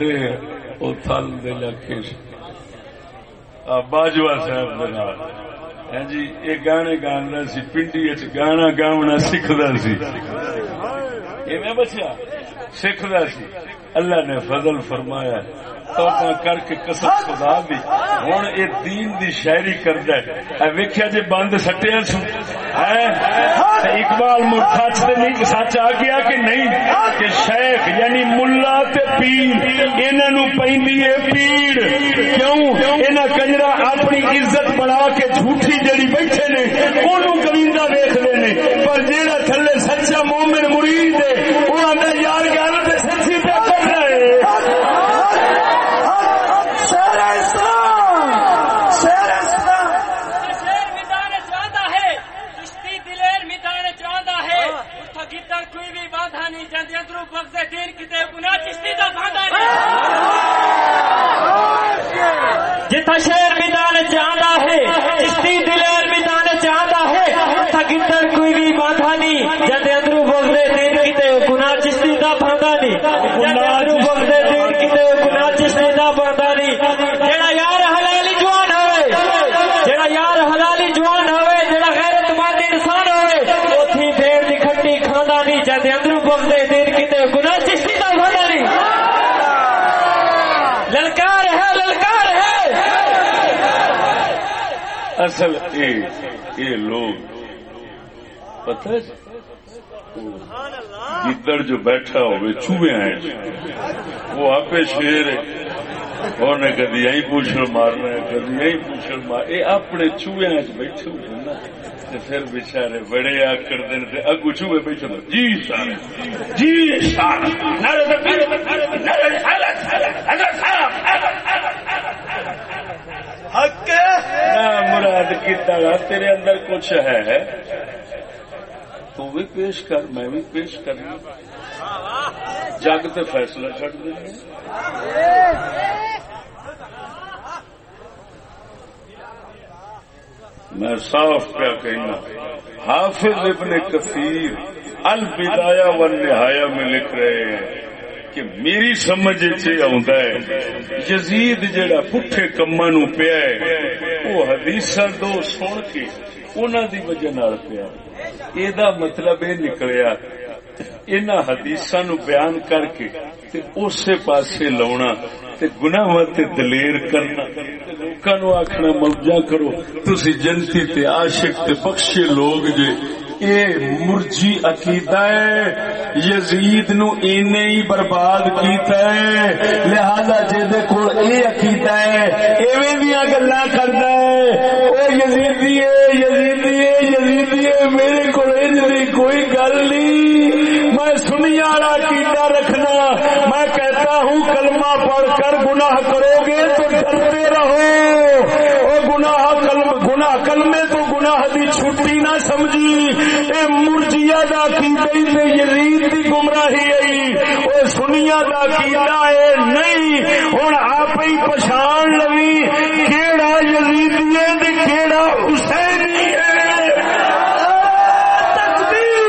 تھوڑے او تھل دے علاقے باجوا صاحب دے نال۔ ہاں جی یہ گانے گانا سی، پنڈی چ گانا گاونا سیکھدا سی۔ ایویں بچیا، سیکھدا سی۔ اللہ نے فضل فرمایا، توبہ کر کے قسم خدا دی۔ ہوں یہ دین دی شاعری کردا ہے۔ ویکھیا جے بند سٹیا سو ہے ہاں؟ اقبال مڑ سچ نہیں، سچ آ گیا کہ نہیں؟ کہ شیخ یعنی ملا تے پیر، انہاں نو پیندی ہے پیڑ کیوں؟ انہاں کنجرا اپنی عزت بنا کے جھوٹی جڑی بیٹھے نے، اونوں گویندا ویکھدے نے، پر جیڑا تھلے سچا مومن مرید ہے وہ آندا یار گل تے سچی پہ کر رہے شیر اسلام شیر اسلام شیر میدان چاہتا ہے کشتی دلیر میدان چاہتا ہے اتھا گیتا کوئی بھی بادھا نہیں جاندی اندرو بغض دین کتے گناہ چشتی شہر بھاندا نہیں میدان چاہتا ہے چشتی دلیر میدان چاہتا ہے اتھا گیتا کوئی بھی بادھا نہیں جاندی اندرو بغض دین کتے گناہ چشتی دا بھاندا نہیں جاندی اندرو بغض دین کتے گناہ چشتی دا بھاندا نہیں جیڑا یار حلالی جوان ہوئے جیڑا یار حلالی جوان ہوئے جیڑا غیرت مند انسان ہوئے اوتھی بھیڑ دی کھٹی کھاندا نہیں جاندے اندروں بغدے دین کتے گناہ چشتی دا کھاندا نہیں للکار ہے للکار ہے اصل اے اے لوگ، پتہ ہے؟ گدڑ جو بیٹھا ہوئے چوہے ہیں جی۔ وہ آپ شیر ہے۔ نے کدی یہی پوچھل مارنا ہے کدی یہی پوچھل مار یہ اپنے چوہے جی، بیٹھے ہوئے نا۔ پھر بچارے بڑے آ کر دین تے اگو چوہے بیٹھے جی سر جی سر نعرہ تکبیر، نعرہ رسالت، حضرت صاحب، حق ہے؟ مراد کی تیرے اندر کچھ ہے۔ تو بھی پیش کر، میں بھی پیش کرنا جگ تے فیصلہ چڑھ دیں میں صاف کیا کہنا، حافظ ابن کثیر البدایا و نہایا میں لکھ رہے ہیں۔ کہ میری سمجھ آتا ہے، یزید جڑا پٹھے کما نو پیا ہے وہ حدیث دو سن کے انہوں دی وجہ نال پیا۔ یہ مطلب یہ نکلیا ان حدیث نو بیان کر کے تے اسے پاسے لاؤنا تے گناہ تے دلیر کرنا۔ لوکاں نو آکھنا موجا کرو، تسی جنتی تے عاشق تے بخشے لوگ جے اے مرجی عقیدہ ہے۔ یزید نو اینے ہی برباد کیتا ہے۔ لہذا جے دے کول اے عقیدہ ہے، ایویں دیاں گلاں کردا ہے۔ او یزیدی ہے یزیدی ہے یزیدی ہے میرے کول انج کوئی گل نہیں۔ میں سنیا والا عقیدہ رکھنا، میں کہتا ہوں کلمہ پڑھ کر گناہ کرو گے تو ڈرتے رہو۔ او گناہ کلم، گناہ کلمے تو گناہ دی چھٹی نہ سمجھی۔ دا عقیدہ ہی یزید دی گمراہی ہے او سنیا دا عقیدہ ہے؟ نہیں۔ ہن آپ ہی پہچان لوی کیڑا یزیدی ہے تے کیڑا حسینی ہے۔ تکبیر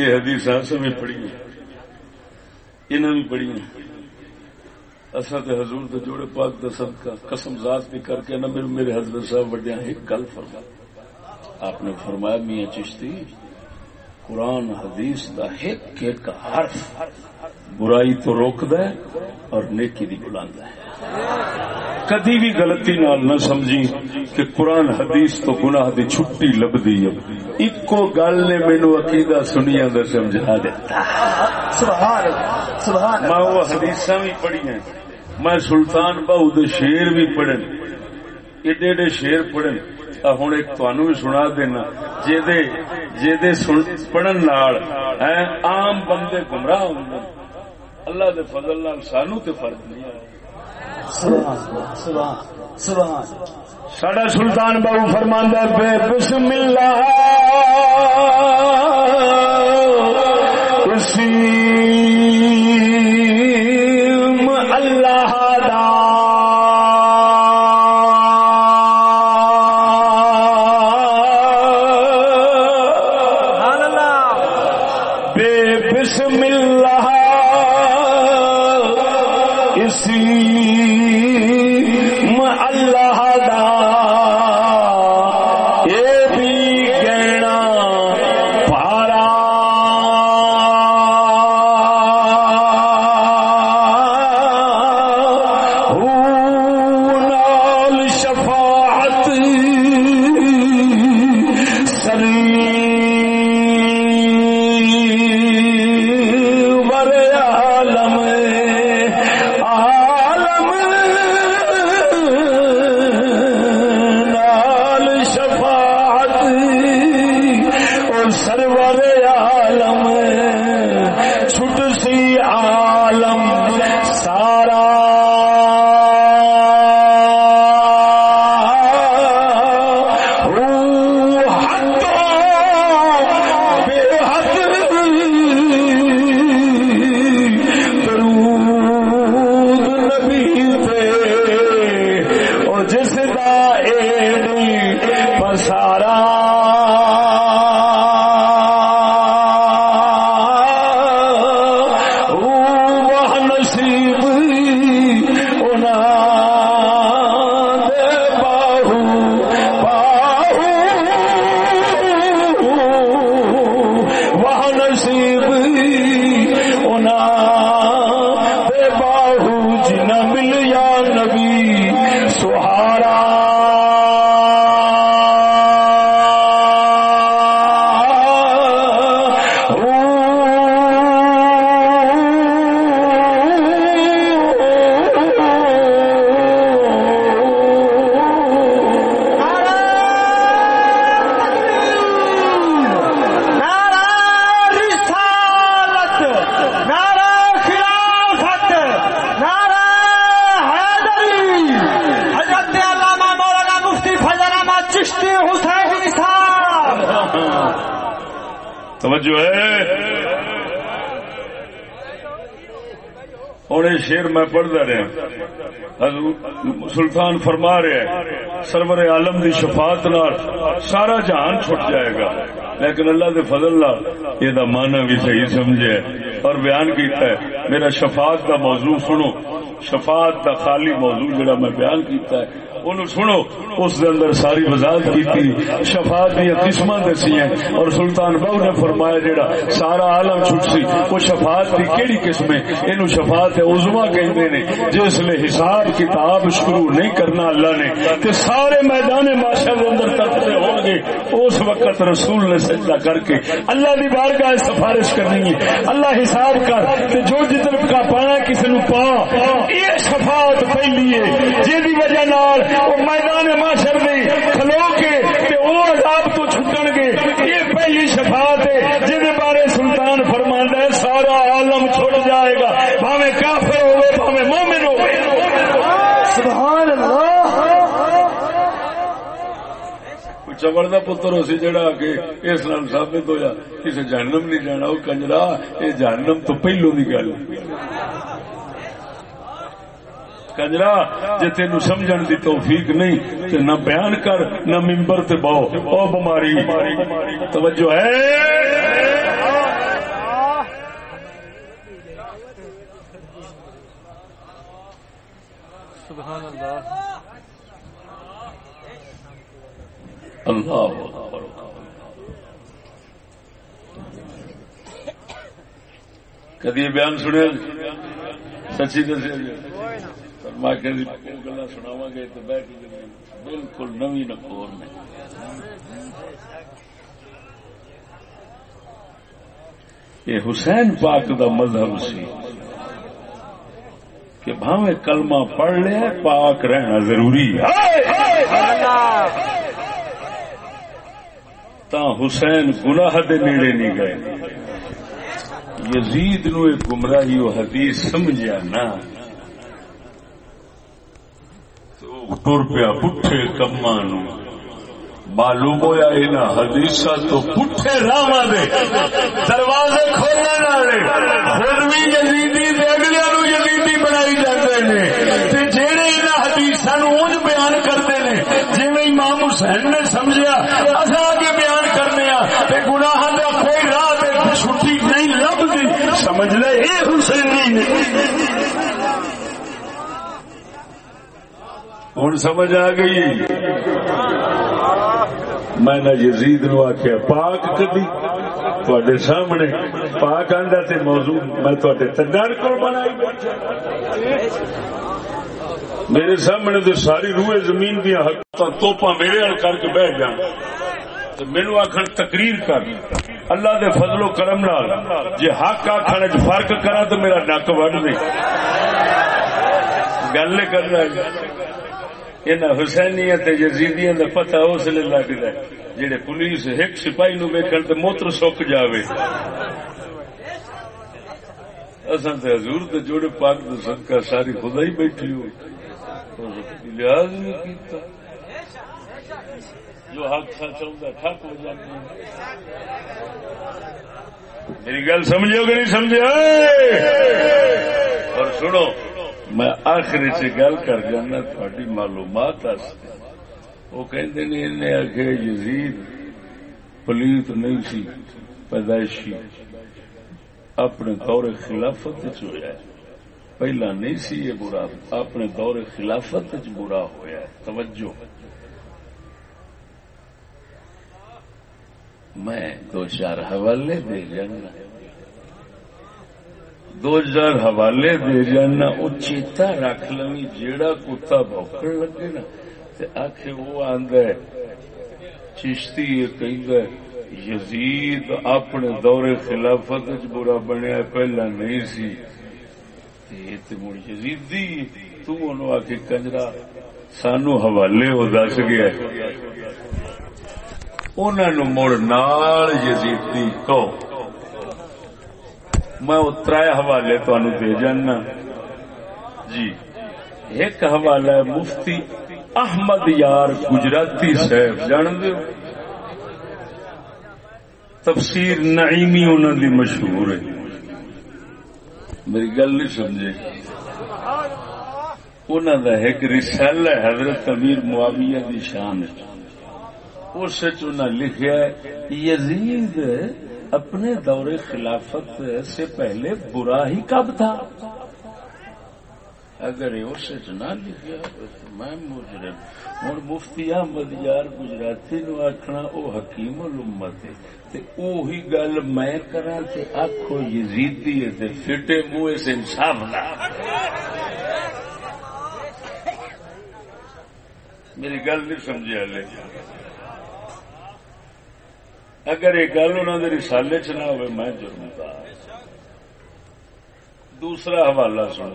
یہ حدیث اساں بھی پڑھی ہیں۔ انہاں بھی پڑھی ہیں۔ اساں تے حضور دے جوڑے پاک دا صدقہ، قسم ذات دی کر کے نہ میرے میرے حضرت صاحب وڈیاں ایک گل فرما آپ نے فرمایا میاں چشتی، قرآن حدیث دا ایک ایک حرف برائی تو روک ہے اور نیکی دی بلند ہے۔ کدی بھی غلطی نال نہ سمجھی کہ قرآن حدیث تو گناہ دی چھٹی لبدی ہے۔ اکو گل نے مینو عقیدہ سنیا دا سمجھا دیتا۔ سبحان سبحان میں وہ حدیث بھی پڑھی ہیں میں سلطان بہو دے شیر بھی پڑھن۔ ایڈے ایڈے شیر پڑھن۔ ہوں ایک تہن بھی سنا دینا۔ جے جے پڑھن نال عام بندے گمراہ ہوں اللہ دے فضل نال سانو تے فرق نہیں آیا۔ سڈا سلطان بابو فرماندہ بے بسم اللہ۔ پڑھتا رہا سلطان فرما رہا ہے سرور عالم دی شفاعت نال سارا جہان چھٹ جائے گا۔ لیکن اللہ دے فضل نال یہ دا معنی بھی صحیح سمجھے اور بیان کیتا ہے۔ میرا شفاعت دا موضوع سنو۔ شفاعت دا خالی موضوع جڑا میں بیان کیتا ہے انہوں سنو، اس دے اندر ساری وضاحت کی تھی شفاعت دیا قسم دسی ہیں۔ اور سلطان بہو نے فرمایا جڑا سارا عالم چھٹ سی، وہ شفاعت کی کیڑی قسم ہے؟ انہوں شفاعت عظما کہتے نے، جس نے حساب کتاب شروع نہیں کرنا اللہ نے کہ سارے میدان معاشر کے اندر ترتے ہوں گے۔ اس وقت رسول نے سجدہ کر کے اللہ کی بارگاہ سفارش کرنی ہے۔ اللہ حساب کر کہ جو جی جتن کا پانا کسی نو پا۔ شفاعت پہلی ہے۔ جی وجہ نال وہ میدان معاشر میں کھلو کے تے وہ عذاب تو چھٹن گے۔ یہ پہلی شفاعت ہے جن بارے سلطان فرماندا ہے سارا عالم چھوڑ جائے گا۔ بھاوے کافر ہوئے بھاوے مومن ہوئے۔ سبحان اللہ۔ چمڑ کا پتر ہو سی جڑا کہ اس نال ثابت ہویا کسی جہنم نہیں جانا وہ کنجرا یہ جہنم تو پہلو کی گل۔ کنجرا جی تین سمجھن دی توفیق نہیں، تے نہ بیان کر، نہ ممبر تے باؤ۔ او بماری توجہ ہے۔ سبحان اللہ اللہ اکبر۔ کدی بیان سنیا؟ سچی دسیا گلا سناوا گے تو کے بالکل نوی نکور نے۔ یہ حسین پاک دا مذہب سی کہ بھاوے کلمہ پڑھ لیا، پاک رہنا ضروری ہے۔ تا حسین گناہ دے نیڑے نہیں گئے۔ یزید نو ایک گمراہی و حدیث سمجھیا نا تو ٹر پیا پٹھے کما نو۔ معلوم ہوا یہاں حدیث تو پٹھے راوا دے۔ دروازے کھولنے والے۔ خود بھی یزیدی دے اگلے نو یزیدی بنائی جاتے نے۔ تے جہے اونج بیان کرتے نے جویں امام حسین نے سمجھیا، اساں اگے بیان کرنے آ تے دا کوئی راہ تے چھٹی نہیں لبدی سمجھ لے یہ حسینی نے۔ ہوں سمجھ آ گئی؟ میں نہ یزید نو آخیا پاک کدی تے سامنے پاک آندا تے موضوع میں تے تنار کو بنائی میرے سامنے تو ساری روئے زمین دیا حقیقت توپا میرے ہل کر کے بہ جان مینو آخر تقریر کر۔ اللہ دے فضل و کرم نال جی حق آخر فرق کرا تو میرا نک وڈ دے گل کرنا۔ ان حسینیت یزیدیاں دا پتہ اس لیے لگتا ہے جہے پولیس ایک سپاہی نو ویکن تے موتر سک جاوے اصل تے حضور تے جوڑے پاک دے صدقہ ساری خدا ہی بیٹھی ہو لحاظ نہیں کیتا جو حق سچ ہوتا ٹھک ہو جاتے میری گل سمجھو کہ نہیں سمجھو اور سنو میں آخری سے گل کر جانا، تھوڑی معلومات وہ کہتے نے انہیں یزید پلیت نہیں سی، پیدائشی۔ اپنے دور خلافت ہوا پہلا نہیں سی یہ برا، اپنے دور خلافت برا ہوا توجہ۔ میں دو چار حوالے دے جانا۔ دو چار حوالے دے جانا وہ چیتا رکھ لو جیڑا کتا بوکن لگے نا آخ وہ آد چشتی یہ یزید اپنے دور خلافت برا بنیا پہلا نہیں سی۔ مڑ یزیدی تن آ کے کنجرا، سانو حوالے وہ دس گیا انہوں مڑ نال یزیدی کو میں وہ حوالے تہن دے جانا جی۔ ایک حوالہ ہے مفتی احمد یار گجراتی صاحب جان دو تفسیر نعیمی انہوں دی مشہور ہے۔ میری گل نہیں سمجھے۔ انہوں کا ایک رسال ہے حضرت امیر معاویہ دی شان۔ اس لکھا یزید اپنے دور خلافت سے پہلے برا ہی کب تھا؟ اگر اس نہ لکھا میں مجرم، ہوں مفتی احمد یار گجراتی نو آخنا او حکیم الامت ہے۔ اوہی گل میں کرا تے آخو یزیدی تے فٹے منہ سے انصاف نہ میری گل نہیں سمجھا لے اگر یہ گل انہوں نے رسالے چ نہ ہوئے، میں جرم ہاں۔ دوسرا حوالہ سن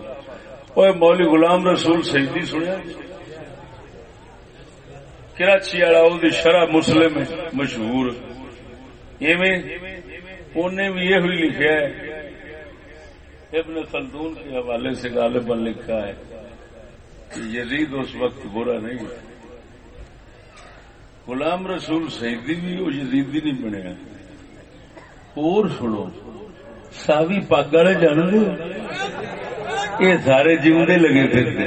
وہ مولی غلام رسول شہیدی سنیا؟ کراچی والا وہ شرح مسلم مشہور۔ انہیں بھی یہ ہوئی لکھا ہے۔ ابن خلدون کے حوالے سے غالباً لکھا ہے کہ یزید اس وقت برا نہیں غلام رسول شہیدی بھی وہ یزیدی نہیں بنیا اور سنو، ساوی پگ والے جان دو یہ سارے جیوندے لگے پھرتے۔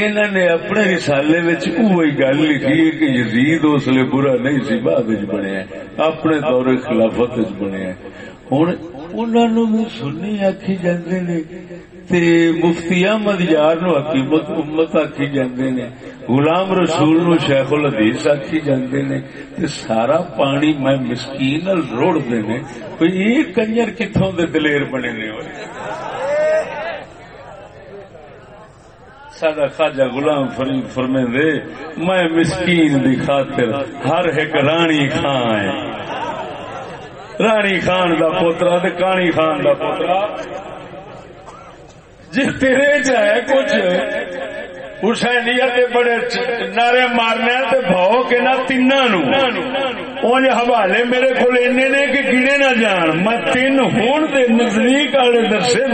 انہوں نے اپنے رسالے وہی گل لکھی کہ یزید اس لیے برا نہیں سی، بعد بنیا اپنے دور خلافت بنیا ہوں انہوں بھی سنی آخی جاندے نے، تے مفتی احمد یار نو حکیمت امت آخی جاندے نے۔ غلام رسول نو شیخ الحدیث آخی جاندے نے، تے سارا پانی میں مسکین روڑ دے نے، کوئی یہ کنجر کتوں دے دلیر بنے نے ہوئے۔ ساڈا خاجا غلام فرید فرمے دے میں مسکین دی خاطر ہر ایک رانی خان ہے رانی خان دا پوترا تے کانی خان دا پوترا۔ جی تیرے چاہے کچھ۔ حسینیت بڑے نعرے مارنے تے بھاؤ کے نہ تین اونج حوالے میرے کو نے کہ گنے نہ جان۔ میں تین ہون دے نزدیک والے دسے۔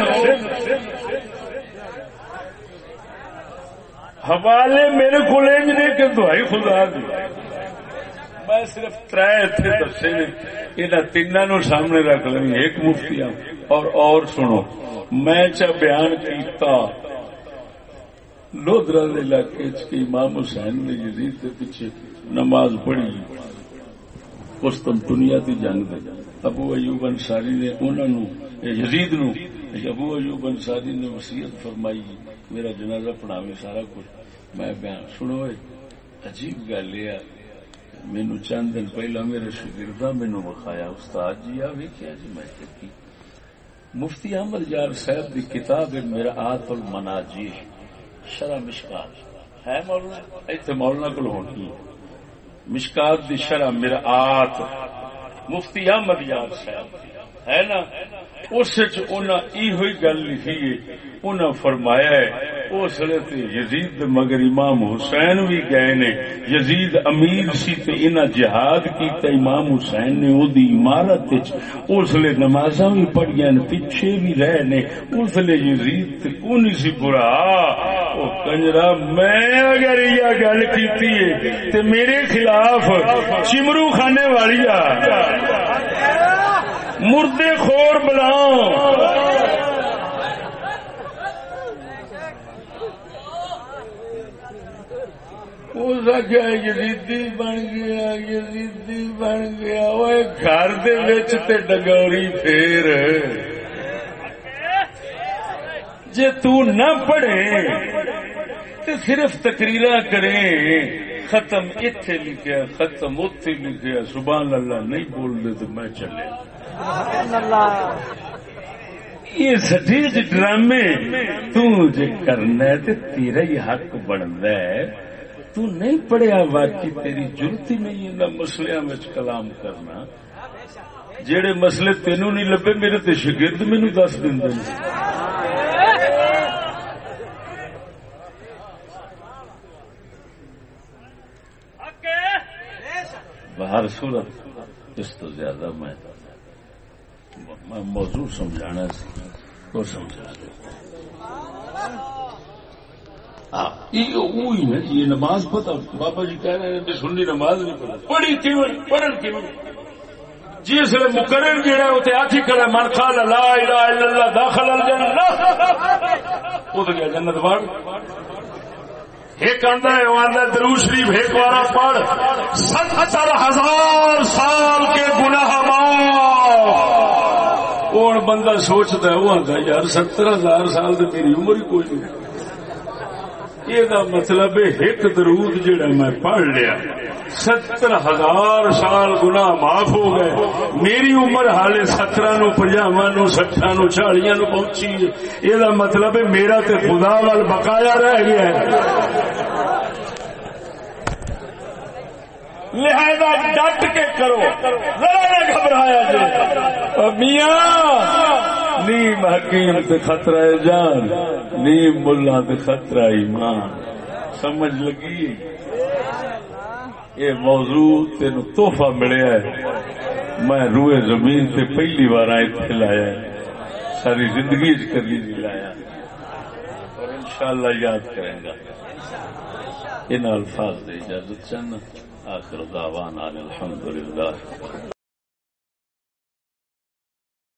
حوالے میرے کو نے کہ دہائی خدا دی۔ میں صرف تر اتنے دسے نے یہاں تینوں سامنے رکھ لیں ایک مفتی اور اور سنو، میں چا بیان کیتا لودرا علاقے امام حسین نے یزید کے پیچھے نماز پڑھی۔ قسطنطنیہ دی جنگ دے۔ ابو ایوب انصاری نے انہوں نو یزید نو ابو ایوب انصاری نے وصیت فرمائی، میرا جنازہ پڑھاوے سارا کچھ۔ میں بیان، سنو عجیب گل یہ مینو چند دن پہلا میرے شاگردہ مینو وکھایا، استاد جی آ ویکیا جی میں دیکھی مفتی احمد یار صاحب دی کتاب ہے میرا آت المناجی شرح مشکات۔ ہے مولانا؟ ایتھے مولانا کول ہونی ہے مشکات دی شرح میرا آت۔ مفتی احمد یار صاحب، ہے نا؟ اس ہوئی گل لکھی ہے، انہاں فرمایا ہے، اس تے یزید مگر امام حسین بھی گئے نے، یزید امیر سی تے انہاں جہاد کیتا، امام حسین نے او دی عمارت وچ اس لیے نمازاں بھی پڑھیاں نے، پیچھے بھی رہے نے، اس لیے یزید تے کونی سی برا، او کنجرا، میں اگر یہ گل کیتی ہے تے میرے خلاف چمرو کھانے والی آ۔ مردے خور بلاؤ. یزیدی بن گیا، یزیدی بن گیا۔ وہ گھر ڈگوری پھیر۔ جے تو نہ پڑھے تو صرف تقریر کرے، ختم اتے لکھیا، ختم اتے لکھیا، سبحان اللہ، نہیں بول دے تو میں چلے۔ یہ سٹیج ڈرامے تجھے کرنا ہے تو تیرا ہی حق بنتا ہے۔ تو نہیں پڑھیا باقی تیری ضرورت نہیں مسلیا کلام کرنا۔ جہے مسلے تینوں نہیں لبے، میرے تے شگرد مینو دس دیں باہر صورت اس تو زیادہ میں میں موضوع سمجھانا سی کو سمجھا دے یہ نماز پتا بابا جی کہہ رہے ہیں سنی نماز نہیں پتا پڑھی کیوں پڑھن کیوں جس ویل مقرر جہا اتنے آخی کرا من کھا لا الہ الا اللہ، داخل الجنہ۔ وہ تو گیا جنت بڑھ ایک آدھا ہے، وہ آدھا درو شریف، ایک بارہ پڑھ۔ ستر ہزار سال کے گناہ معاف اور بندہ سوچتا ہے؟ وہ آتا یار ستر ہزار سال تو میری عمر ہی کوئی نہیں۔ یہ مطلب ایک درود جڑا میں پڑھ لیا۔ ستر ہزار سال گنا معاف ہو گئے۔ میری عمر حالے سترہ نو پنجاوا نو سٹا نو چالیا نو پہنچی یہ مطلب میرا تے خدا وال بقایا رہ گیا ہے۔ لہذا ڈٹ کے کرو۔ ذرا گھبرایا جی میاں، نیم حکیم تے خطرہ جان۔ نیم ملا تے خطرہ ایمان۔ سمجھ لگی؟ یہ موضوع تین توحفہ ملیا ہے۔ میں روئے زمین سے پہلی بار اتنے لایا ساری زندگی کبھی نہیں لایا اور انشاءاللہ یاد کریں گا۔ ان الفاظ دے اجازت چاہنا۔ آخر دعوانا الحمد لله